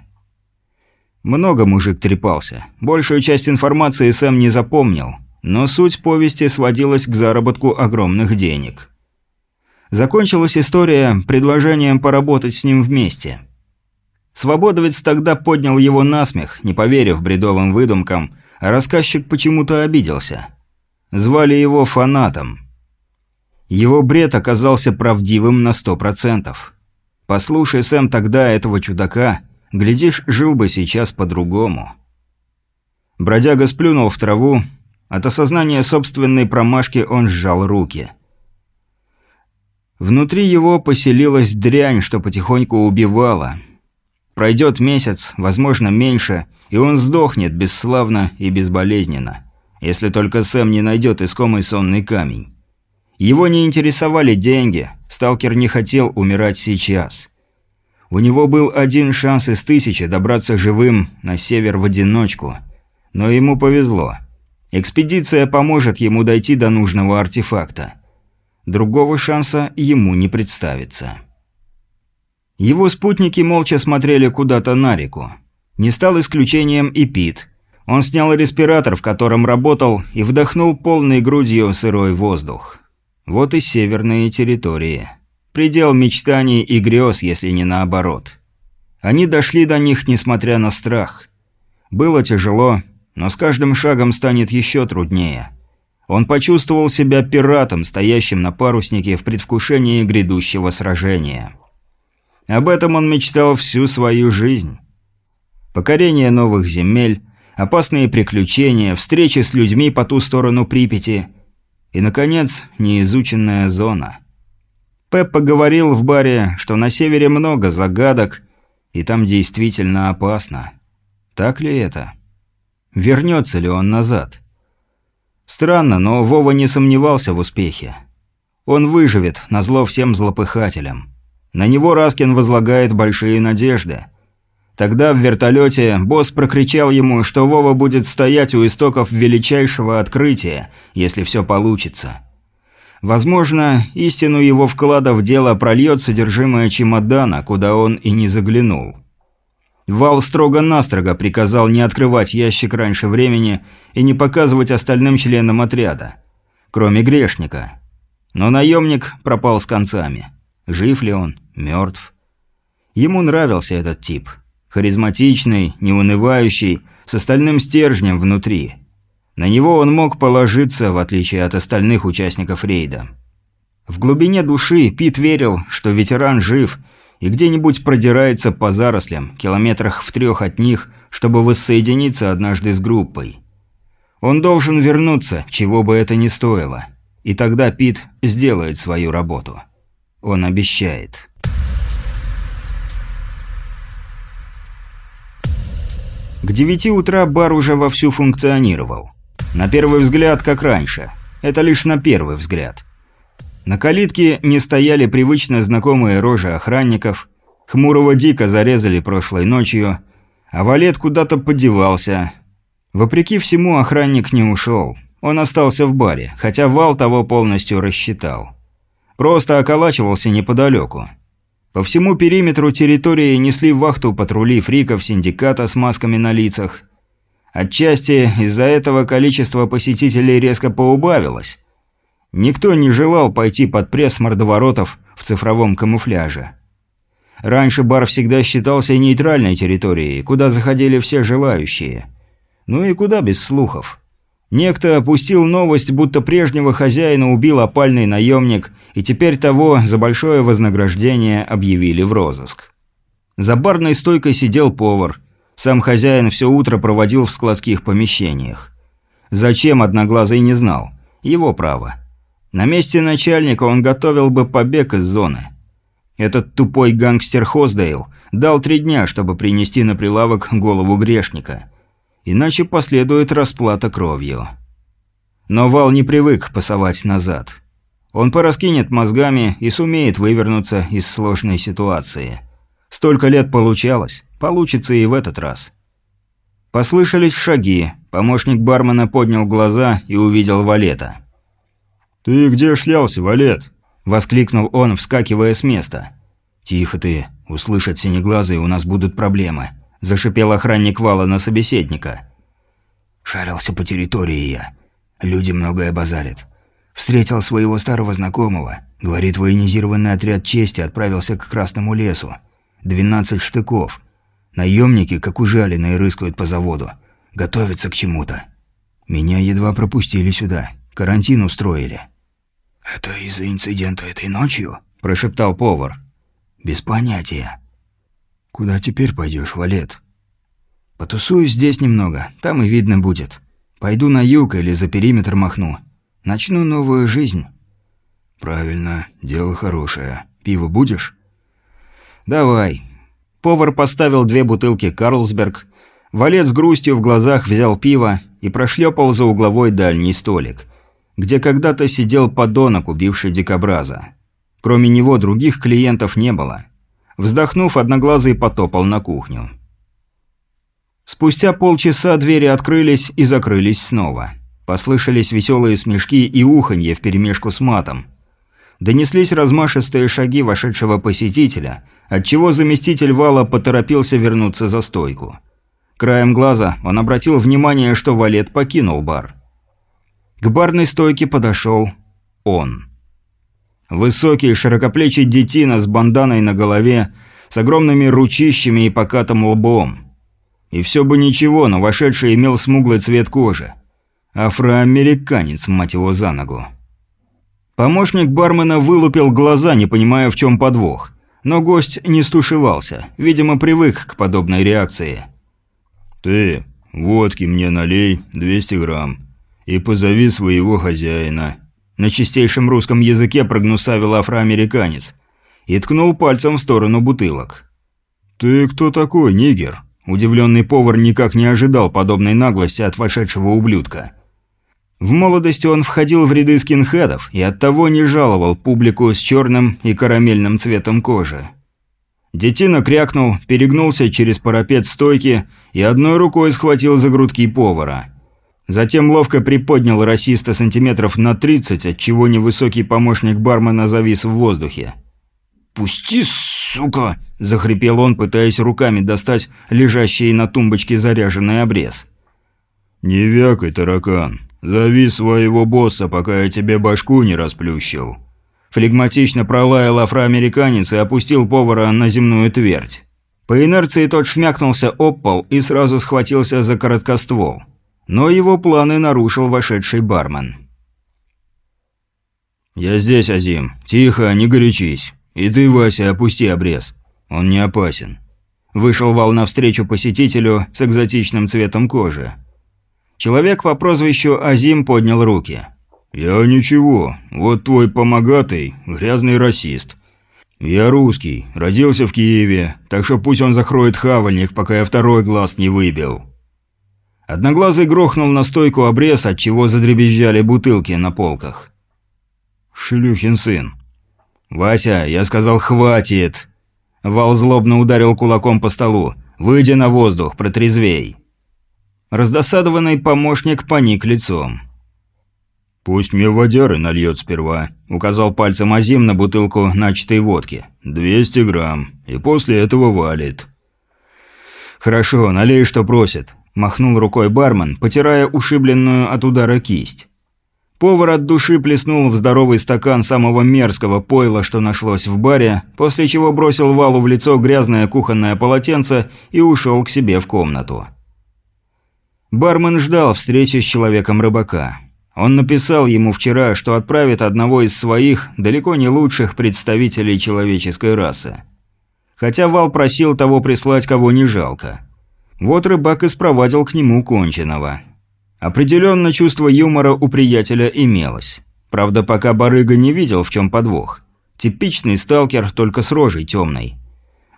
Много мужик трепался. Большую часть информации Сэм не запомнил, но суть повести сводилась к заработку огромных денег. Закончилась история предложением поработать с ним вместе – Свободовец тогда поднял его на смех, не поверив бредовым выдумкам, а рассказчик почему-то обиделся. Звали его фанатом. Его бред оказался правдивым на сто процентов. Послушай, Сэм, тогда этого чудака, глядишь, жил бы сейчас по-другому. Бродяга сплюнул в траву. От осознания собственной промашки он сжал руки. Внутри его поселилась дрянь, что потихоньку убивала – Пройдет месяц, возможно, меньше, и он сдохнет бесславно и безболезненно. Если только Сэм не найдет искомый сонный камень. Его не интересовали деньги, сталкер не хотел умирать сейчас. У него был один шанс из тысячи добраться живым на север в одиночку. Но ему повезло. Экспедиция поможет ему дойти до нужного артефакта. Другого шанса ему не представится. Его спутники молча смотрели куда-то на реку. Не стал исключением и Пит. Он снял респиратор, в котором работал, и вдохнул полной грудью сырой воздух. Вот и северные территории. Предел мечтаний и грез, если не наоборот. Они дошли до них, несмотря на страх. Было тяжело, но с каждым шагом станет еще труднее. Он почувствовал себя пиратом, стоящим на паруснике в предвкушении грядущего сражения. Об этом он мечтал всю свою жизнь. Покорение новых земель, опасные приключения, встречи с людьми по ту сторону Припяти и, наконец, неизученная зона. Пеппа говорил в баре, что на севере много загадок, и там действительно опасно. Так ли это? Вернется ли он назад? Странно, но Вова не сомневался в успехе. Он выживет, назло всем злопыхателям. На него Раскин возлагает большие надежды. Тогда в вертолете босс прокричал ему, что Вова будет стоять у истоков величайшего открытия, если все получится. Возможно, истину его вклада в дело прольет содержимое чемодана, куда он и не заглянул. Вал строго-настрого приказал не открывать ящик раньше времени и не показывать остальным членам отряда, кроме грешника. Но наемник пропал с концами. Жив ли он? Мертв? Ему нравился этот тип. Харизматичный, неунывающий, с остальным стержнем внутри. На него он мог положиться, в отличие от остальных участников рейда. В глубине души Пит верил, что ветеран жив и где-нибудь продирается по зарослям, километрах в трех от них, чтобы воссоединиться однажды с группой. Он должен вернуться, чего бы это ни стоило. И тогда Пит сделает свою работу. Он обещает. К девяти утра бар уже вовсю функционировал. На первый взгляд, как раньше. Это лишь на первый взгляд. На калитке не стояли привычно знакомые рожи охранников. Хмурого Дика зарезали прошлой ночью. А валет куда-то подевался. Вопреки всему, охранник не ушел. Он остался в баре, хотя вал того полностью рассчитал. Просто околачивался неподалеку. По всему периметру территории несли вахту патрули фриков синдиката с масками на лицах. Отчасти из-за этого количество посетителей резко поубавилось. Никто не желал пойти под пресс мордоворотов в цифровом камуфляже. Раньше бар всегда считался нейтральной территорией, куда заходили все желающие. Ну и куда без слухов. Некто опустил новость, будто прежнего хозяина убил опальный наемник, и теперь того за большое вознаграждение объявили в розыск. За барной стойкой сидел повар. Сам хозяин все утро проводил в складских помещениях. Зачем Одноглазый не знал. Его право. На месте начальника он готовил бы побег из зоны. Этот тупой гангстер Хоздейл дал три дня, чтобы принести на прилавок голову грешника – Иначе последует расплата кровью. Но Вал не привык пасовать назад. Он пораскинет мозгами и сумеет вывернуться из сложной ситуации. Столько лет получалось, получится и в этот раз. Послышались шаги. Помощник бармена поднял глаза и увидел Валета. «Ты где шлялся, Валет?» – воскликнул он, вскакивая с места. «Тихо ты, услышат синеглазые, у нас будут проблемы», – зашипел охранник вала на собеседника. «Шарился по территории я. Люди многое базарят. Встретил своего старого знакомого. Говорит, военизированный отряд чести отправился к Красному лесу. Двенадцать штыков. Наемники, как ужаленные, рыскают по заводу. Готовятся к чему-то. Меня едва пропустили сюда. Карантин устроили». «Это из-за инцидента этой ночью?» – прошептал повар. «Без понятия». «Куда теперь пойдешь, Валет?» «Потусуюсь здесь немного, там и видно будет. Пойду на юг или за периметр махну. Начну новую жизнь». «Правильно, дело хорошее. Пиво будешь?» «Давай». Повар поставил две бутылки «Карлсберг». Валет с грустью в глазах взял пиво и прошлепал за угловой дальний столик, где когда-то сидел подонок, убивший дикобраза. Кроме него других клиентов не было. Вздохнув, одноглазый потопал на кухню. Спустя полчаса двери открылись и закрылись снова. Послышались веселые смешки и уханье вперемешку с матом. Донеслись размашистые шаги вошедшего посетителя, отчего заместитель вала поторопился вернуться за стойку. Краем глаза он обратил внимание, что валет покинул бар. К барной стойке подошел он. Высокий, широкоплечий детина с банданой на голове, с огромными ручищами и покатым лбом. И все бы ничего, но вошедший имел смуглый цвет кожи. Афроамериканец, мать его, за ногу. Помощник бармена вылупил глаза, не понимая, в чем подвох. Но гость не стушевался, видимо, привык к подобной реакции. «Ты, водки мне налей, 200 грамм, и позови своего хозяина», на чистейшем русском языке прогнусавил афроамериканец и ткнул пальцем в сторону бутылок. «Ты кто такой, нигер?» Удивленный повар никак не ожидал подобной наглости от вошедшего ублюдка. В молодости он входил в ряды скинхедов и оттого не жаловал публику с черным и карамельным цветом кожи. Детина крякнул, перегнулся через парапет стойки и одной рукой схватил за грудки повара – Затем ловко приподнял расиста сантиметров на 30, отчего невысокий помощник бармена завис в воздухе. «Пусти, сука!» – захрипел он, пытаясь руками достать лежащий на тумбочке заряженный обрез. «Не вякай, таракан. Зови своего босса, пока я тебе башку не расплющил». Флегматично пролаял афроамериканец и опустил повара на земную твердь. По инерции тот шмякнулся об пол и сразу схватился за короткоствол. Но его планы нарушил вошедший бармен. «Я здесь, Азим. Тихо, не горячись. И ты, Вася, опусти обрез. Он не опасен». Вышел Вал навстречу посетителю с экзотичным цветом кожи. Человек по прозвищу Азим поднял руки. «Я ничего. Вот твой помогатый, грязный расист. Я русский, родился в Киеве, так что пусть он закроет хавальник, пока я второй глаз не выбил». Одноглазый грохнул на стойку обрез, от чего задребезжали бутылки на полках. «Шлюхин сын». «Вася, я сказал, хватит!» Вал злобно ударил кулаком по столу. Выйди на воздух, протрезвей». Раздосадованный помощник поник лицом. «Пусть мне водяры нальет сперва», – указал пальцем Азим на бутылку начатой водки. «200 грамм. И после этого валит». «Хорошо, налей, что просит», – махнул рукой бармен, потирая ушибленную от удара кисть. Повар от души плеснул в здоровый стакан самого мерзкого пойла, что нашлось в баре, после чего бросил Валу в лицо грязное кухонное полотенце и ушел к себе в комнату. Бармен ждал встречи с человеком рыбака. Он написал ему вчера, что отправит одного из своих, далеко не лучших представителей человеческой расы. Хотя Вал просил того прислать кого не жалко. Вот рыбак и спровадил к нему конченого. Определенно чувство юмора у приятеля имелось. Правда, пока барыга не видел, в чем подвох. Типичный сталкер, только с рожей темной.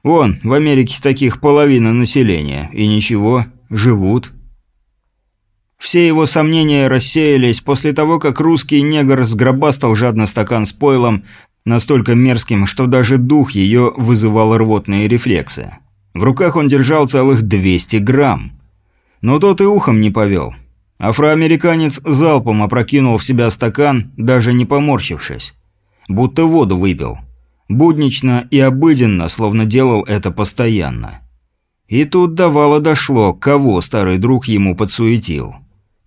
Вон, в Америке таких половина населения, и ничего, живут. Все его сомнения рассеялись после того, как русский негр сгробастал жадно стакан с пойлом, настолько мерзким, что даже дух ее вызывал рвотные рефлексы. В руках он держал целых 200 грамм. Но тот и ухом не повел. Афроамериканец залпом опрокинул в себя стакан, даже не поморщившись. Будто воду выпил. Буднично и обыденно, словно делал это постоянно. И тут давало дошло, кого старый друг ему подсуетил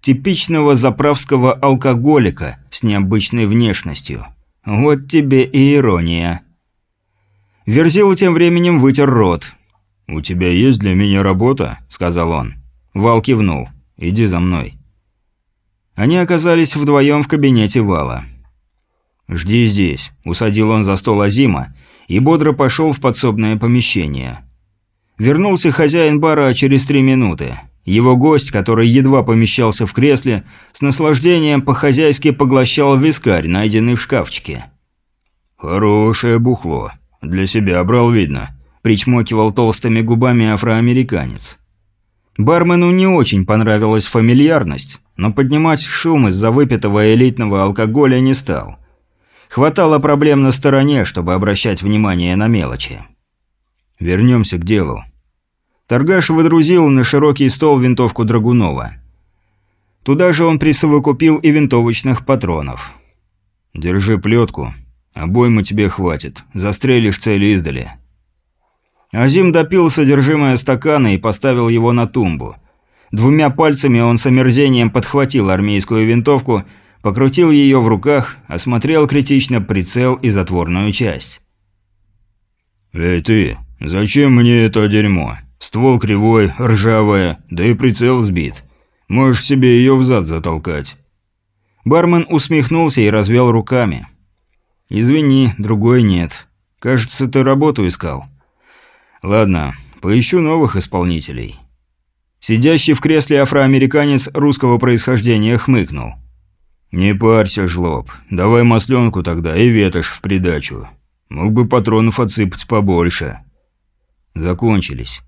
типичного заправского алкоголика с необычной внешностью. Вот тебе и ирония. Верзил тем временем вытер рот. «У тебя есть для меня работа?» – сказал он. Вал кивнул. «Иди за мной». Они оказались вдвоем в кабинете Вала. «Жди здесь», – усадил он за стол Азима и бодро пошел в подсобное помещение. Вернулся хозяин бара через три минуты. Его гость, который едва помещался в кресле, с наслаждением по-хозяйски поглощал вискарь, найденный в шкафчике. «Хорошее бухло. Для себя брал, видно», – причмокивал толстыми губами афроамериканец. Бармену не очень понравилась фамильярность, но поднимать шум из-за выпитого элитного алкоголя не стал. Хватало проблем на стороне, чтобы обращать внимание на мелочи. «Вернемся к делу», Торгаш выдрузил на широкий стол винтовку Драгунова. Туда же он присовокупил и винтовочных патронов. «Держи плетку. Обойму тебе хватит. Застрелишь цель издали». Азим допил содержимое стакана и поставил его на тумбу. Двумя пальцами он с омерзением подхватил армейскую винтовку, покрутил ее в руках, осмотрел критично прицел и затворную часть. «Эй ты, зачем мне это дерьмо?» Ствол кривой, ржавая, да и прицел сбит. Можешь себе ее взад затолкать». Бармен усмехнулся и развел руками. «Извини, другой нет. Кажется, ты работу искал». «Ладно, поищу новых исполнителей». Сидящий в кресле афроамериканец русского происхождения хмыкнул. «Не парься, жлоб. Давай масленку тогда и ветошь в придачу. Мог бы патронов отсыпать побольше». Закончились.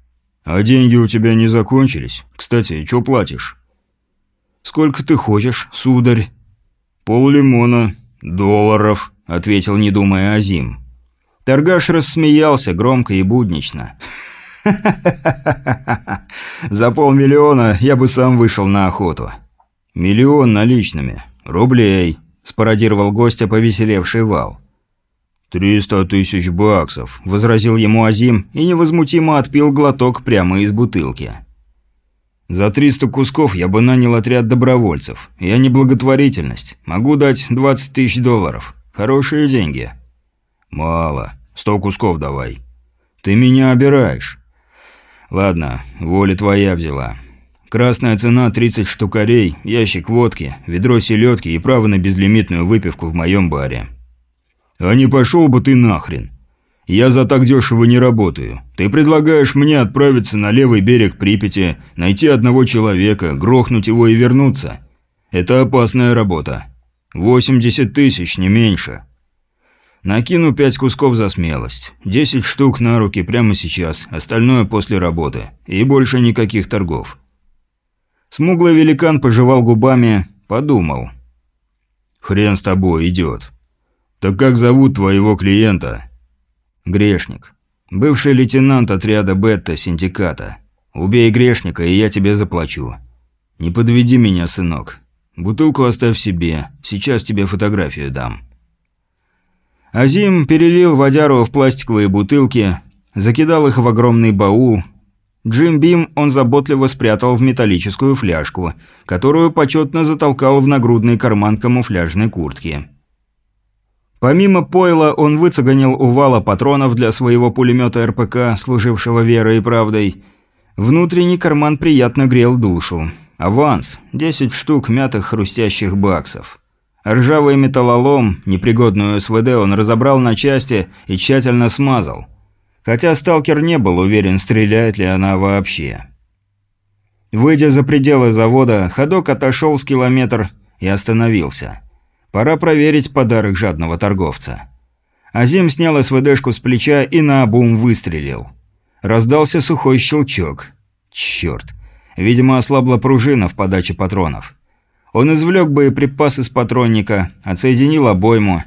«А деньги у тебя не закончились? Кстати, что платишь?» «Сколько ты хочешь, сударь?» «Пол лимона. Долларов», — ответил, не думая Азим. Торгаш рассмеялся громко и буднично. За полмиллиона я бы сам вышел на охоту. Миллион наличными. Рублей», – спародировал гостя повеселевший вал. «Триста тысяч баксов», – возразил ему Азим и невозмутимо отпил глоток прямо из бутылки. «За триста кусков я бы нанял отряд добровольцев. Я не благотворительность. Могу дать двадцать тысяч долларов. Хорошие деньги». «Мало. Сто кусков давай». «Ты меня обираешь». «Ладно, воля твоя взяла. Красная цена 30 штукарей, ящик водки, ведро селедки и право на безлимитную выпивку в моем баре». «А не пошел бы ты нахрен. Я за так дешево не работаю. Ты предлагаешь мне отправиться на левый берег Припяти, найти одного человека, грохнуть его и вернуться. Это опасная работа. 80 тысяч, не меньше. Накину пять кусков за смелость. 10 штук на руки прямо сейчас, остальное после работы. И больше никаких торгов». Смуглый великан пожевал губами, подумал. «Хрен с тобой, идет. «Так как зовут твоего клиента?» «Грешник». Бывший лейтенант отряда Бетта синдиката. Убей грешника, и я тебе заплачу. Не подведи меня, сынок. Бутылку оставь себе. Сейчас тебе фотографию дам». Азим перелил водяру в пластиковые бутылки, закидал их в огромный баул. Джим Бим он заботливо спрятал в металлическую фляжку, которую почетно затолкал в нагрудный карман камуфляжной куртки. Помимо пойла, он выцеганил у вала патронов для своего пулемета РПК, служившего верой и правдой. Внутренний карман приятно грел душу. Аванс – 10 штук мятых хрустящих баксов. Ржавый металлолом, непригодную СВД, он разобрал на части и тщательно смазал. Хотя сталкер не был уверен, стреляет ли она вообще. Выйдя за пределы завода, ходок отошел с километр и остановился. Пора проверить подарок жадного торговца. Азим снял СВДшку с плеча и наобум выстрелил. Раздался сухой щелчок. Черт. Видимо, ослабла пружина в подаче патронов. Он извлек боеприпас из патронника, отсоединил обойму.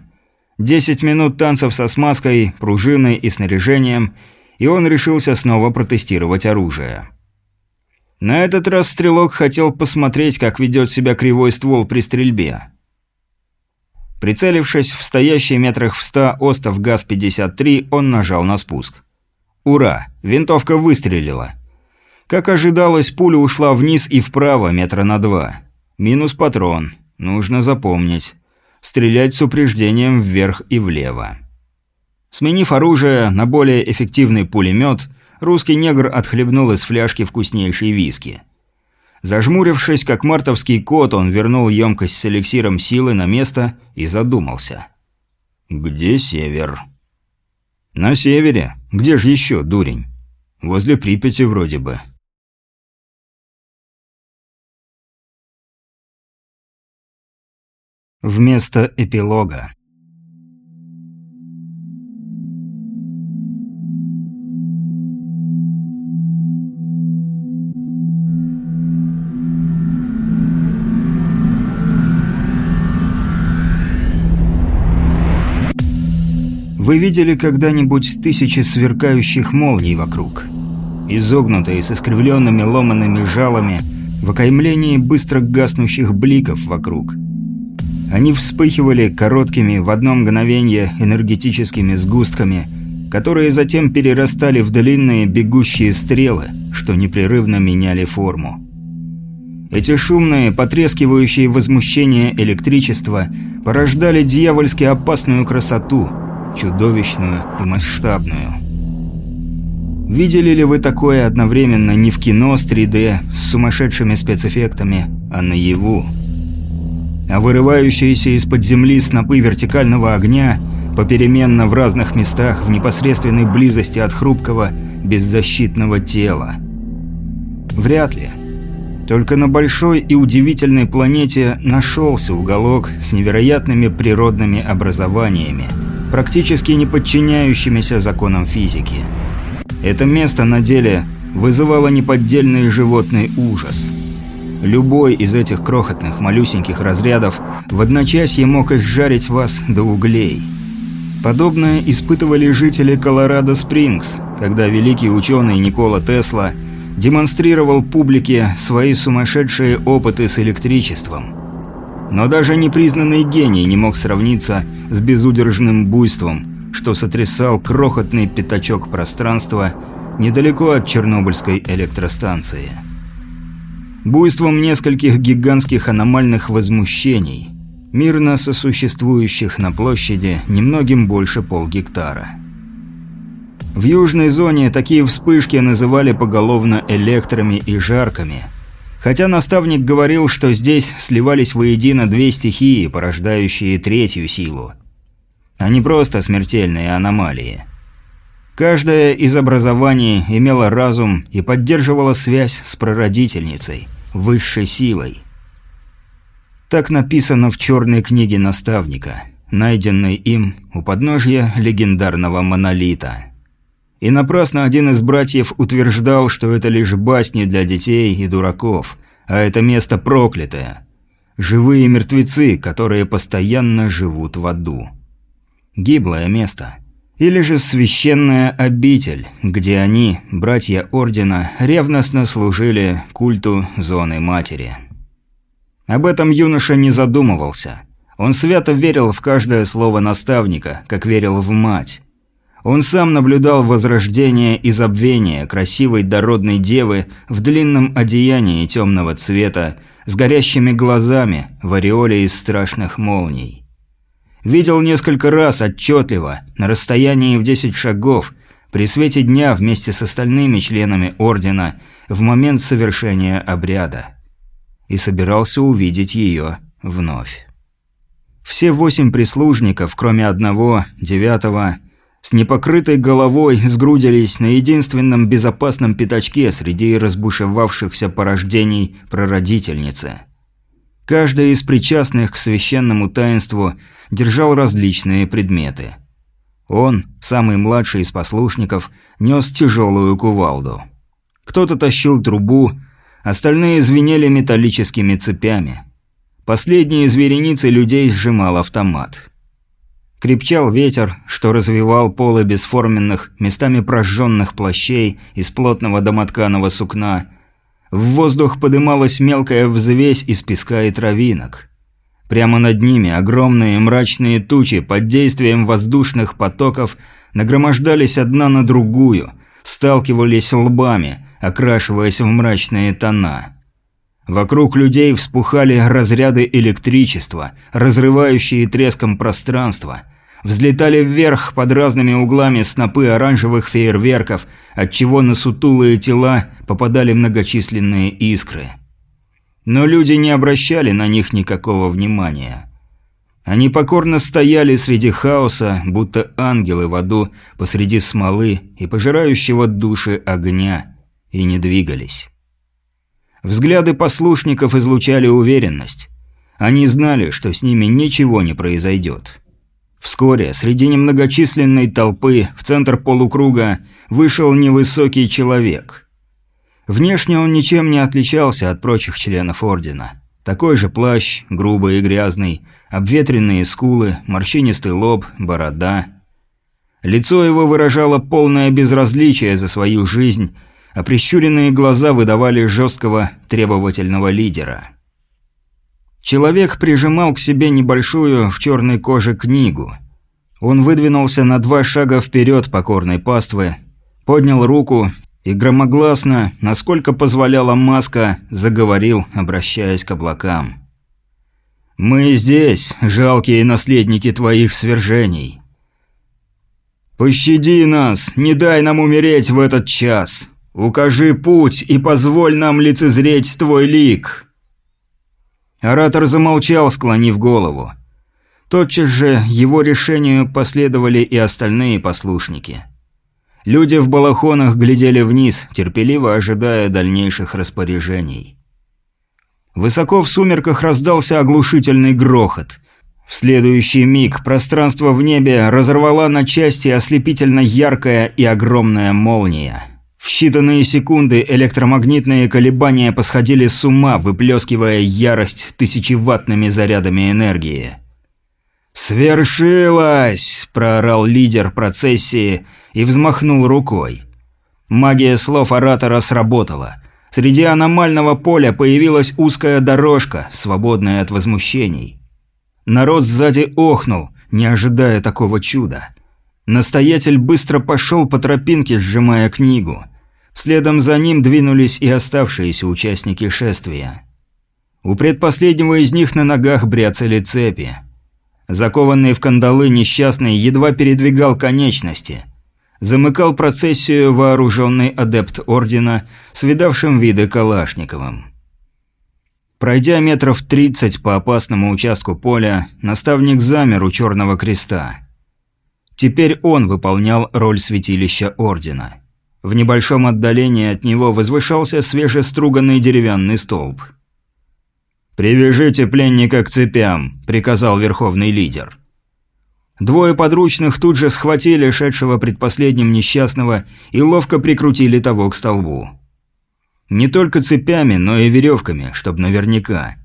Десять минут танцев со смазкой, пружиной и снаряжением, и он решился снова протестировать оружие. На этот раз стрелок хотел посмотреть, как ведет себя кривой ствол при стрельбе. Прицелившись в стоящий метрах в ста остов ГАЗ-53, он нажал на спуск. Ура! Винтовка выстрелила. Как ожидалось, пуля ушла вниз и вправо метра на два. Минус патрон. Нужно запомнить. Стрелять с упреждением вверх и влево. Сменив оружие на более эффективный пулемет, русский негр отхлебнул из фляжки вкуснейшей виски. Зажмурившись, как мартовский кот, он вернул емкость с эликсиром силы на место и задумался. «Где север?» «На севере. Где же еще, дурень?» «Возле Припяти вроде бы». Вместо эпилога. Вы видели когда-нибудь тысячи сверкающих молний вокруг? Изогнутые с искривленными ломанными жалами, в окаймлении быстро гаснущих бликов вокруг – они вспыхивали короткими в одно мгновение энергетическими сгустками, которые затем перерастали в длинные бегущие стрелы, что непрерывно меняли форму. Эти шумные, потрескивающие возмущения электричества порождали дьявольски опасную красоту, чудовищную и масштабную. Видели ли вы такое одновременно не в кино с 3D с сумасшедшими спецэффектами, а наяву? А вырывающиеся из-под земли снопы вертикального огня попеременно в разных местах в непосредственной близости от хрупкого, беззащитного тела. Вряд ли. Только на большой и удивительной планете нашелся уголок с невероятными природными образованиями, практически не подчиняющимися законам физики. Это место на деле вызывало неподдельный животный ужас – Любой из этих крохотных, малюсеньких разрядов в одночасье мог изжарить вас до углей. Подобное испытывали жители Колорадо-Спрингс, когда великий ученый Никола Тесла демонстрировал публике свои сумасшедшие опыты с электричеством. Но даже непризнанный гений не мог сравниться с безудержным буйством, что сотрясал крохотный пятачок пространства недалеко от Чернобыльской электростанции буйством нескольких гигантских аномальных возмущений, мирно сосуществующих на площади немногим больше полгектара. В южной зоне такие вспышки называли поголовно электрами и жарками, хотя наставник говорил, что здесь сливались воедино две стихии, порождающие третью силу, а не просто смертельные аномалии. Каждое из образований имело разум и поддерживало связь с прародительницей – высшей силой. Так написано в черной книге наставника, найденной им у подножья легендарного монолита. И напрасно один из братьев утверждал, что это лишь басни для детей и дураков, а это место проклятое. Живые мертвецы, которые постоянно живут в аду. Гиблое место. Или же священная обитель, где они, братья Ордена, ревностно служили культу Зоны Матери. Об этом юноша не задумывался. Он свято верил в каждое слово наставника, как верил в мать. Он сам наблюдал возрождение и забвение красивой дородной девы в длинном одеянии темного цвета, с горящими глазами в ореоле из страшных молний. Видел несколько раз отчетливо, на расстоянии в 10 шагов, при свете дня вместе с остальными членами Ордена, в момент совершения обряда. И собирался увидеть ее вновь. Все восемь прислужников, кроме одного, девятого, с непокрытой головой сгрудились на единственном безопасном пятачке среди разбушевавшихся порождений прародительницы. Каждый из причастных к священному таинству держал различные предметы. Он, самый младший из послушников, нес тяжелую кувалду. Кто-то тащил трубу, остальные звенели металлическими цепями – Последний из вереницы людей сжимал автомат. Крепчал ветер, что развивал полы бесформенных, местами прожженных плащей из плотного домотканого сукна. В воздух подымалась мелкая взвесь из песка и травинок. Прямо над ними огромные мрачные тучи под действием воздушных потоков нагромождались одна на другую, сталкивались лбами, окрашиваясь в мрачные тона. Вокруг людей вспухали разряды электричества, разрывающие треском пространство. Взлетали вверх под разными углами снопы оранжевых фейерверков, отчего на сутулые тела попадали многочисленные искры. Но люди не обращали на них никакого внимания. Они покорно стояли среди хаоса, будто ангелы в аду посреди смолы и пожирающего души огня, и не двигались. Взгляды послушников излучали уверенность. Они знали, что с ними ничего не произойдет. Вскоре среди немногочисленной толпы в центр полукруга вышел невысокий человек. Внешне он ничем не отличался от прочих членов Ордена. Такой же плащ, грубый и грязный, обветренные скулы, морщинистый лоб, борода. Лицо его выражало полное безразличие за свою жизнь а прищуренные глаза выдавали жесткого, требовательного лидера. Человек прижимал к себе небольшую в черной коже книгу. Он выдвинулся на два шага вперед покорной паствы, поднял руку и громогласно, насколько позволяла маска, заговорил, обращаясь к облакам. «Мы здесь, жалкие наследники твоих свержений. Пощади нас, не дай нам умереть в этот час!» «Укажи путь и позволь нам лицезреть твой лик!» Оратор замолчал, склонив голову. Тотчас же его решению последовали и остальные послушники. Люди в балахонах глядели вниз, терпеливо ожидая дальнейших распоряжений. Высоко в сумерках раздался оглушительный грохот. В следующий миг пространство в небе разорвала на части ослепительно яркая и огромная молния. В считанные секунды электромагнитные колебания посходили с ума, выплескивая ярость тысячеваттными зарядами энергии. «Свершилось!» – проорал лидер процессии и взмахнул рукой. Магия слов оратора сработала. Среди аномального поля появилась узкая дорожка, свободная от возмущений. Народ сзади охнул, не ожидая такого чуда. Настоятель быстро пошел по тропинке, сжимая книгу – Следом за ним двинулись и оставшиеся участники шествия. У предпоследнего из них на ногах бряцали цепи. Закованный в кандалы несчастный едва передвигал конечности. Замыкал процессию вооруженный адепт Ордена с видавшим виды Калашниковым. Пройдя метров тридцать по опасному участку поля, наставник замер у Черного Креста. Теперь он выполнял роль святилища Ордена. В небольшом отдалении от него возвышался свежеструганный деревянный столб. «Привяжите пленника к цепям», – приказал верховный лидер. Двое подручных тут же схватили шедшего предпоследним несчастного и ловко прикрутили того к столбу. Не только цепями, но и веревками, чтобы наверняка.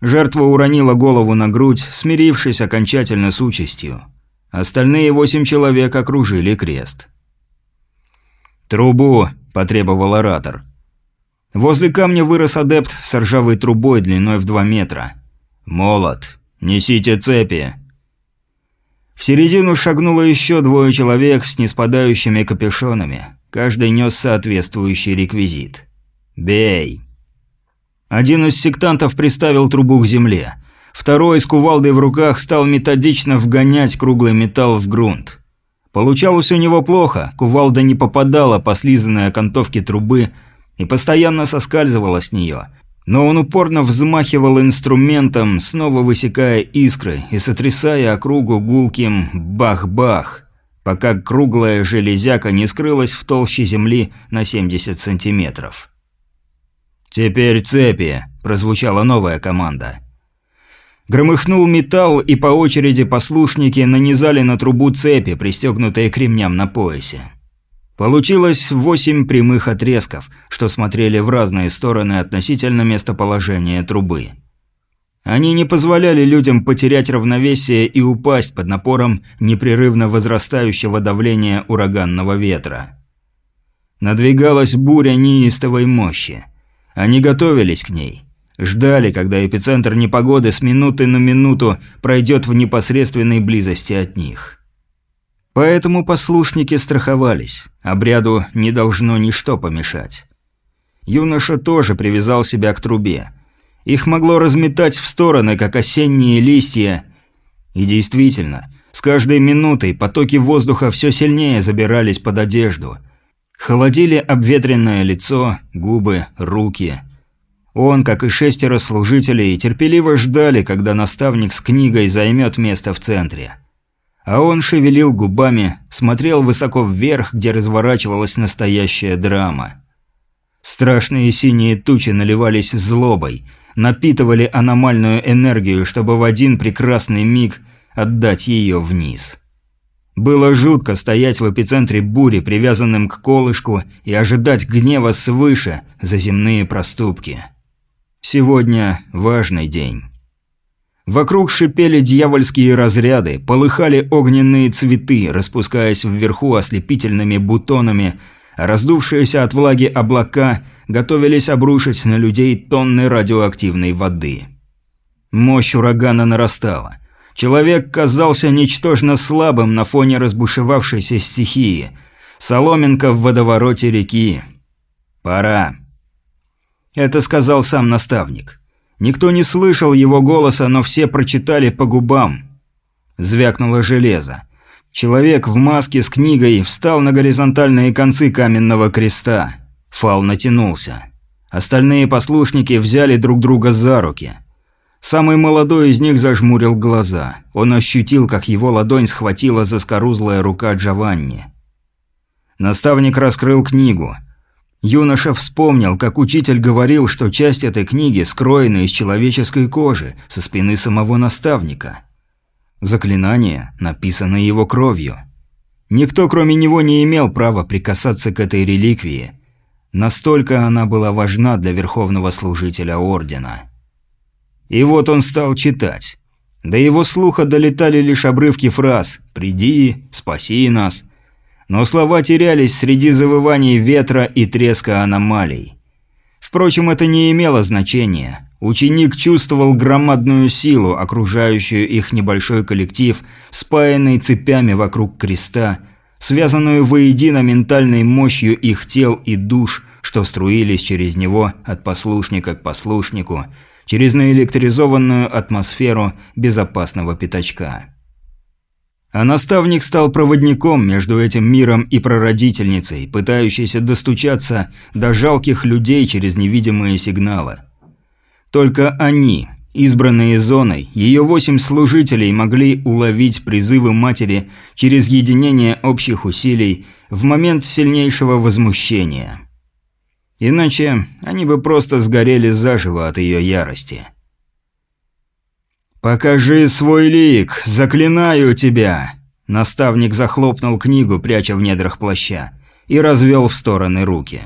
Жертва уронила голову на грудь, смирившись окончательно с участью. Остальные восемь человек окружили крест. «Трубу!» – потребовал оратор. Возле камня вырос адепт с ржавой трубой длиной в два метра. «Молот! Несите цепи!» В середину шагнуло еще двое человек с неспадающими капюшонами. Каждый нес соответствующий реквизит. «Бей!» Один из сектантов приставил трубу к земле. Второй с кувалдой в руках стал методично вгонять круглый металл в грунт. Получалось у него плохо, кувалда не попадала по слизанной окантовке трубы и постоянно соскальзывала с нее. Но он упорно взмахивал инструментом, снова высекая искры и сотрясая округу гулким «бах-бах», пока круглая железяка не скрылась в толще земли на 70 сантиметров. «Теперь цепи!» – прозвучала новая команда. Громыхнул металл, и по очереди послушники нанизали на трубу цепи, пристегнутые к ремням на поясе. Получилось восемь прямых отрезков, что смотрели в разные стороны относительно местоположения трубы. Они не позволяли людям потерять равновесие и упасть под напором непрерывно возрастающего давления ураганного ветра. Надвигалась буря неистовой мощи. Они готовились к ней. Ждали, когда эпицентр непогоды с минуты на минуту пройдет в непосредственной близости от них. Поэтому послушники страховались. Обряду не должно ничто помешать. Юноша тоже привязал себя к трубе. Их могло разметать в стороны, как осенние листья. И действительно, с каждой минутой потоки воздуха все сильнее забирались под одежду. Холодили обветренное лицо, губы, руки – он, как и шестеро служителей, терпеливо ждали, когда наставник с книгой займет место в центре. А он шевелил губами, смотрел высоко вверх, где разворачивалась настоящая драма. Страшные синие тучи наливались злобой, напитывали аномальную энергию, чтобы в один прекрасный миг отдать ее вниз. Было жутко стоять в эпицентре бури, привязанным к колышку, и ожидать гнева свыше за земные проступки. Сегодня важный день. Вокруг шипели дьявольские разряды, полыхали огненные цветы, распускаясь вверху ослепительными бутонами, раздувшиеся от влаги облака готовились обрушить на людей тонны радиоактивной воды. Мощь урагана нарастала. Человек казался ничтожно слабым на фоне разбушевавшейся стихии. Соломинка в водовороте реки. Пора. Это сказал сам наставник. Никто не слышал его голоса, но все прочитали по губам. Звякнуло железо. Человек в маске с книгой встал на горизонтальные концы каменного креста. Фал натянулся. Остальные послушники взяли друг друга за руки. Самый молодой из них зажмурил глаза. Он ощутил, как его ладонь схватила заскорузлая рука Джованни. Наставник раскрыл книгу – Юноша вспомнил, как учитель говорил, что часть этой книги скроена из человеческой кожи, со спины самого наставника. Заклинание написано его кровью. Никто, кроме него, не имел права прикасаться к этой реликвии. Настолько она была важна для верховного служителя Ордена. И вот он стал читать. До его слуха долетали лишь обрывки фраз «Приди», «Спаси нас», но слова терялись среди завываний ветра и треска аномалий. Впрочем, это не имело значения. Ученик чувствовал громадную силу, окружающую их небольшой коллектив, спаянный цепями вокруг креста, связанную воедино ментальной мощью их тел и душ, что струились через него от послушника к послушнику, через наэлектризованную атмосферу безопасного пятачка. А наставник стал проводником между этим миром и прародительницей, пытающейся достучаться до жалких людей через невидимые сигналы. Только они, избранные зоной, ее восемь служителей могли уловить призывы матери через единение общих усилий в момент сильнейшего возмущения. Иначе они бы просто сгорели заживо от ее ярости. «Покажи свой лик, заклинаю тебя!» Наставник захлопнул книгу, пряча в недрах плаща, и развел в стороны руки.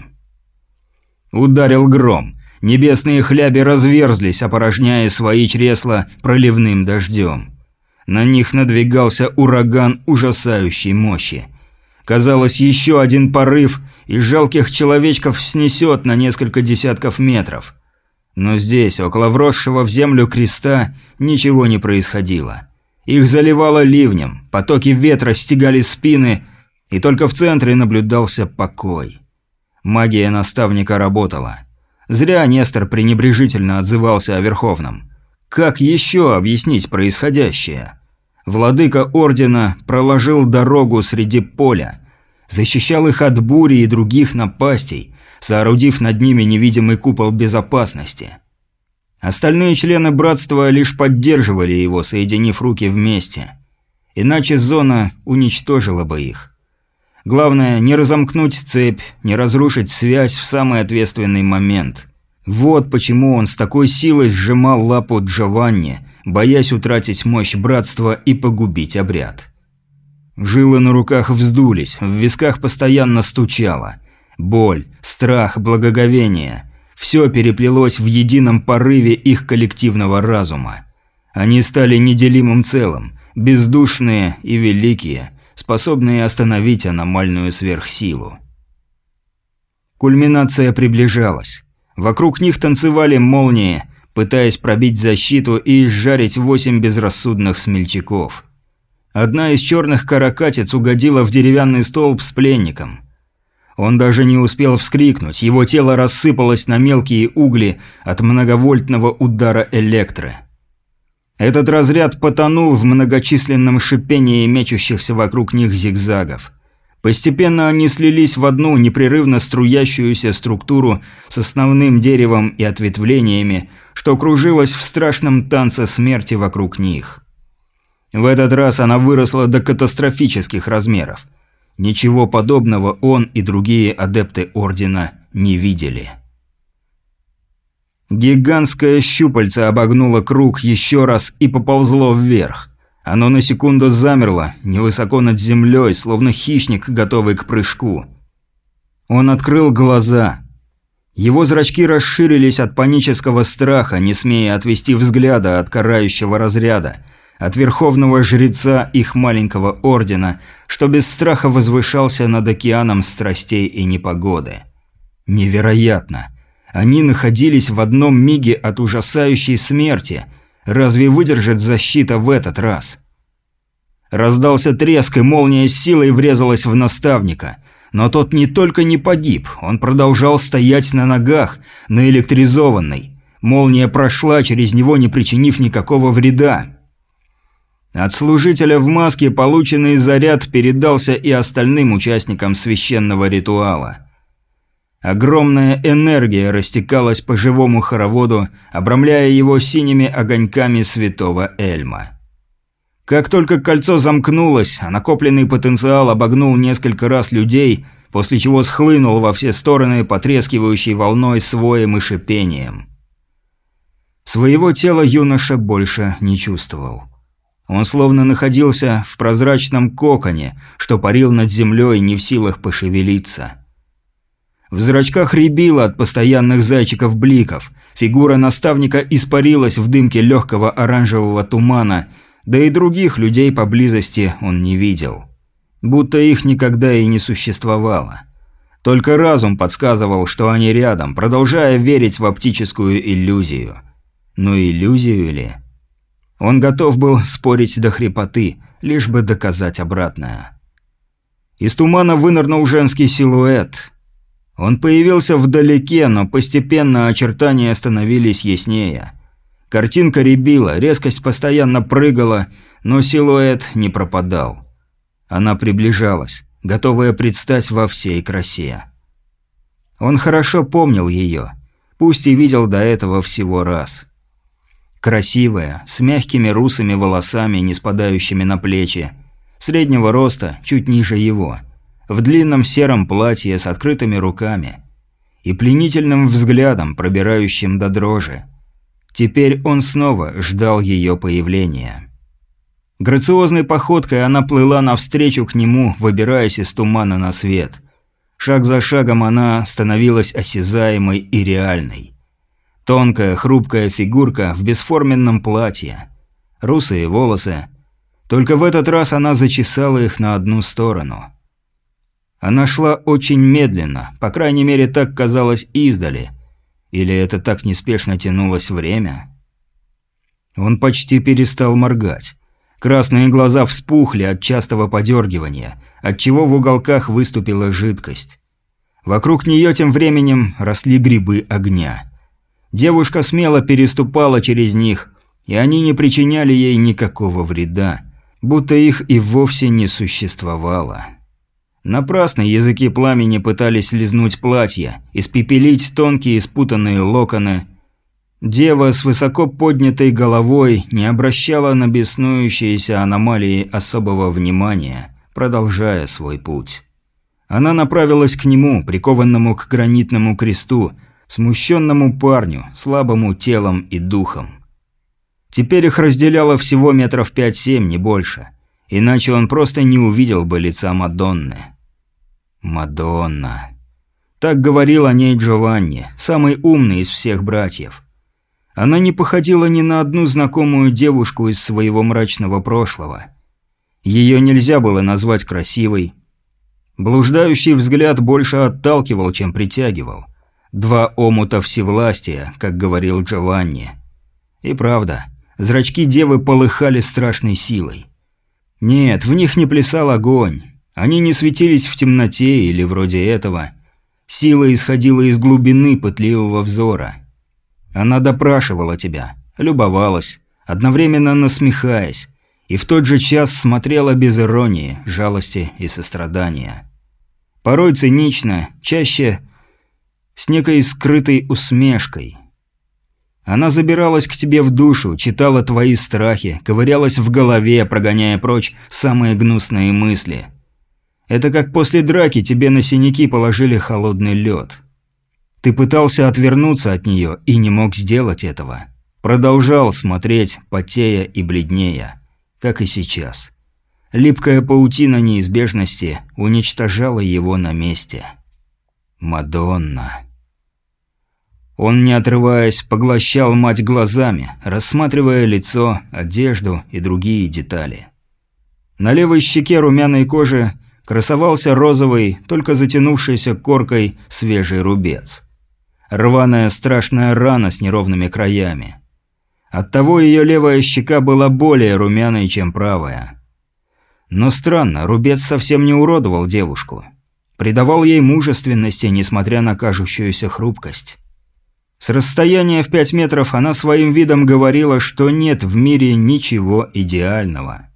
Ударил гром. Небесные хляби разверзлись, опорожняя свои чресла проливным дождем. На них надвигался ураган ужасающей мощи. Казалось, еще один порыв, и жалких человечков снесет на несколько десятков метров. Но здесь, около вросшего в землю креста, ничего не происходило. Их заливало ливнем, потоки ветра стегали спины, и только в центре наблюдался покой. Магия наставника работала. Зря Нестор пренебрежительно отзывался о Верховном. Как еще объяснить происходящее? Владыка Ордена проложил дорогу среди поля, защищал их от бури и других напастей, соорудив над ними невидимый купол безопасности. Остальные члены Братства лишь поддерживали его, соединив руки вместе. Иначе зона уничтожила бы их. Главное, не разомкнуть цепь, не разрушить связь в самый ответственный момент. Вот почему он с такой силой сжимал лапу Джованни, боясь утратить мощь братства и погубить обряд. Жилы на руках вздулись, в висках постоянно стучало. Боль, страх, благоговение – все переплелось в едином порыве их коллективного разума. Они стали неделимым целым, бездушные и великие, способные остановить аномальную сверхсилу. Кульминация приближалась. Вокруг них танцевали молнии – пытаясь пробить защиту и изжарить восемь безрассудных смельчаков. Одна из черных каракатиц угодила в деревянный столб с пленником. Он даже не успел вскрикнуть, его тело рассыпалось на мелкие угли от многовольтного удара электры. Этот разряд потонул в многочисленном шипении мечущихся вокруг них зигзагов. Постепенно они слились в одну непрерывно струящуюся структуру с основным деревом и ответвлениями, что кружилось в страшном танце смерти вокруг них. В этот раз она выросла до катастрофических размеров. Ничего подобного он и другие адепты Ордена не видели. Гигантское щупальце обогнуло круг еще раз и поползло вверх. Оно на секунду замерло, невысоко над землей, словно хищник, готовый к прыжку. Он открыл глаза. Его зрачки расширились от панического страха, не смея отвести взгляда от карающего разряда, от верховного жреца их маленького ордена, что без страха возвышался над океаном страстей и непогоды. Невероятно! Они находились в одном миге от ужасающей смерти – Разве выдержит защита в этот раз? Раздался треск, и молния с силой врезалась в наставника. Но тот не только не погиб, он продолжал стоять на ногах, наэлектризованный. Молния прошла через него, не причинив никакого вреда. От служителя в маске полученный заряд передался и остальным участникам священного ритуала. Огромная энергия растекалась по живому хороводу, обрамляя его синими огоньками святого Эльма. Как только кольцо замкнулось, а накопленный потенциал обогнул несколько раз людей, после чего схлынул во все стороны потрескивающей волной своим и шипением. Своего тела юноша больше не чувствовал. Он словно находился в прозрачном коконе, что парил над землей, не в силах пошевелиться. В зрачках рябило от постоянных зайчиков-бликов. Фигура наставника испарилась в дымке легкого оранжевого тумана, да и других людей поблизости он не видел. Будто их никогда и не существовало. Только разум подсказывал, что они рядом, продолжая верить в оптическую иллюзию. Но иллюзию ли? Он готов был спорить до хрипоты, лишь бы доказать обратное. Из тумана вынырнул женский силуэт – он появился вдалеке, но постепенно очертания становились яснее. Картинка рябила, резкость постоянно прыгала, но силуэт не пропадал. Она приближалась, готовая предстать во всей красе. Он хорошо помнил ее, пусть и видел до этого всего раз. Красивая, с мягкими русыми волосами, не спадающими на плечи, среднего роста, чуть ниже его – в длинном сером платье с открытыми руками и пленительным взглядом, пробирающим до дрожи. Теперь он снова ждал ее появления. Грациозной походкой она плыла навстречу к нему, выбираясь из тумана на свет. Шаг за шагом она становилась осязаемой и реальной. Тонкая, хрупкая фигурка в бесформенном платье. Русые волосы, Только в этот раз она зачесала их на одну сторону. Она шла очень медленно, по крайней мере так казалось издали. Или это так неспешно тянулось время? Он почти перестал моргать. Красные глаза вспухли от частого подергивания, отчего в уголках выступила жидкость. Вокруг нее тем временем росли грибы огня. Девушка смело переступала через них, и они не причиняли ей никакого вреда, будто их и вовсе не существовало. Напрасно языки пламени пытались лизнуть платье, испепелить тонкие спутанные локоны. Дева с высоко поднятой головой не обращала на беснующиеся аномалии особого внимания, продолжая свой путь. Она направилась к нему, прикованному к гранитному кресту, смущенному парню, слабому телом и духом. Теперь их разделяло всего метров пять-семь, не больше. Иначе он просто не увидел бы лица Мадонны. Мадонна. Так говорил о ней Джованни, самый умный из всех братьев. Она не походила ни на одну знакомую девушку из своего мрачного прошлого. Ее нельзя было назвать красивой, Блуждающий взгляд больше отталкивал, чем притягивал. Два омута всевластия, как говорил Джованни. И правда, зрачки девы полыхали страшной силой. Нет, в них не плясал огонь. Они не светились в темноте или вроде этого. Сила исходила из глубины пытливого взора. Она допрашивала тебя, любовалась, одновременно насмехаясь, и в тот же час смотрела без иронии, жалости и сострадания. Порой цинично, чаще с некой скрытой усмешкой. Она забиралась к тебе в душу, читала твои страхи, ковырялась в голове, прогоняя прочь самые гнусные мысли. Это как после драки тебе на синяки положили холодный лед. Ты пытался отвернуться от нее и не мог сделать этого. Продолжал смотреть, потея и бледнея, как и сейчас. Липкая паутина неизбежности уничтожала его на месте. Мадонна. Он, не отрываясь, поглощал мать глазами, рассматривая лицо, одежду и другие детали. На левой щеке румяной кожи красовался розовый, только затянувшийся коркой свежий рубец. Рваная страшная рана с неровными краями. Оттого ее левая щека была более румяной, чем правая. Но странно, рубец совсем не уродовал девушку. Придавал ей мужественности, несмотря на кажущуюся хрупкость. С расстояния в пять метров она своим видом говорила, что нет в мире ничего идеального.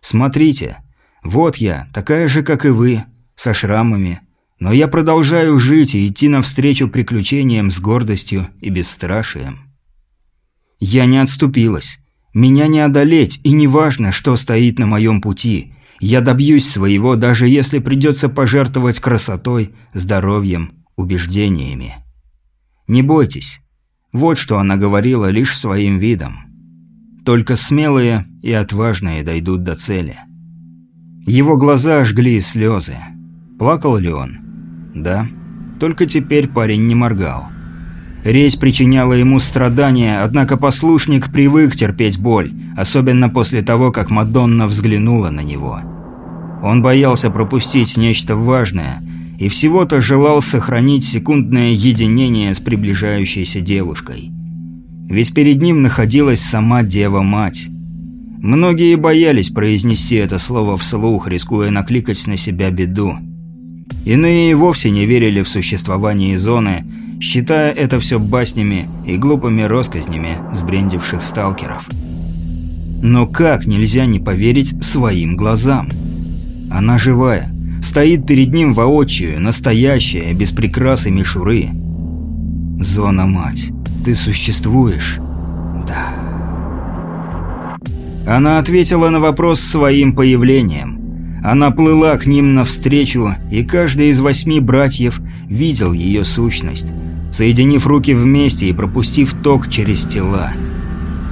«Смотрите, вот я, такая же, как и вы, со шрамами, но я продолжаю жить и идти навстречу приключениям с гордостью и бесстрашием». Я не отступилась. Меня не одолеть, и неважно, что стоит на моем пути. Я добьюсь своего, даже если придется пожертвовать красотой, здоровьем, убеждениями. Не бойтесь. Вот что она говорила лишь своим видом. Только смелые и отважные дойдут до цели. Его глаза жгли слезы. Плакал ли он? Да. Только теперь парень не моргал. Резь причиняла ему страдания, однако послушник привык терпеть боль, особенно после того, как Мадонна взглянула на него. Он боялся пропустить нечто важное и всего-то желал сохранить секундное единение с приближающейся девушкой. Ведь перед ним находилась сама Дева-Мать. Многие боялись произнести это слово вслух, рискуя накликать на себя беду. Иные и вовсе не верили в существование зоны – считая это все баснями и глупыми россказнями сбрендивших сталкеров. Но как нельзя не поверить своим глазам? Она живая, стоит перед ним воочию, настоящая, без прикрас и мишуры. «Зона, мать, ты существуешь?» «Да». Она ответила на вопрос своим появлением. Она плыла к ним навстречу, и каждый из восьми братьев видел ее сущность, соединив руки вместе и пропустив ток через тела.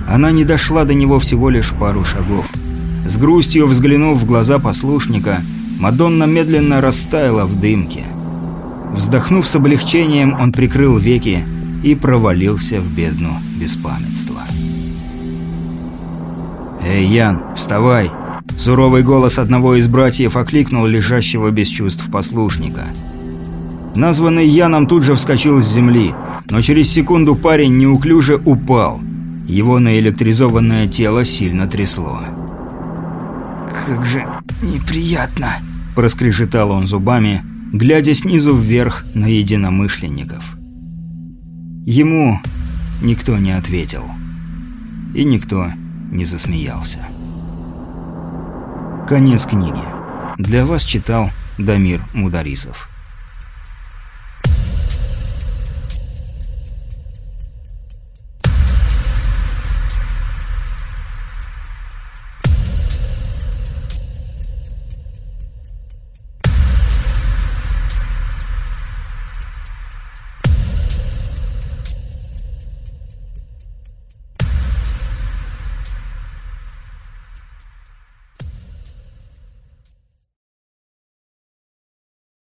Она не дошла до него всего лишь пару шагов. С грустью взглянув в глаза послушника, Мадонна медленно растаяла в дымке. Вздохнув с облегчением, он прикрыл веки и провалился в бездну беспамятства. «Эй, Ян, вставай!» Суровый голос одного из братьев окликнул лежащего без чувств послушника. Названный Яном тут же вскочил с земли, но через секунду парень неуклюже упал. Его наэлектризованное тело сильно трясло. «Как же неприятно!» – проскрежетал он зубами, глядя снизу вверх на единомышленников. Ему никто не ответил. И никто не засмеялся. Конец книги. Для вас читал Дамир Мударисов.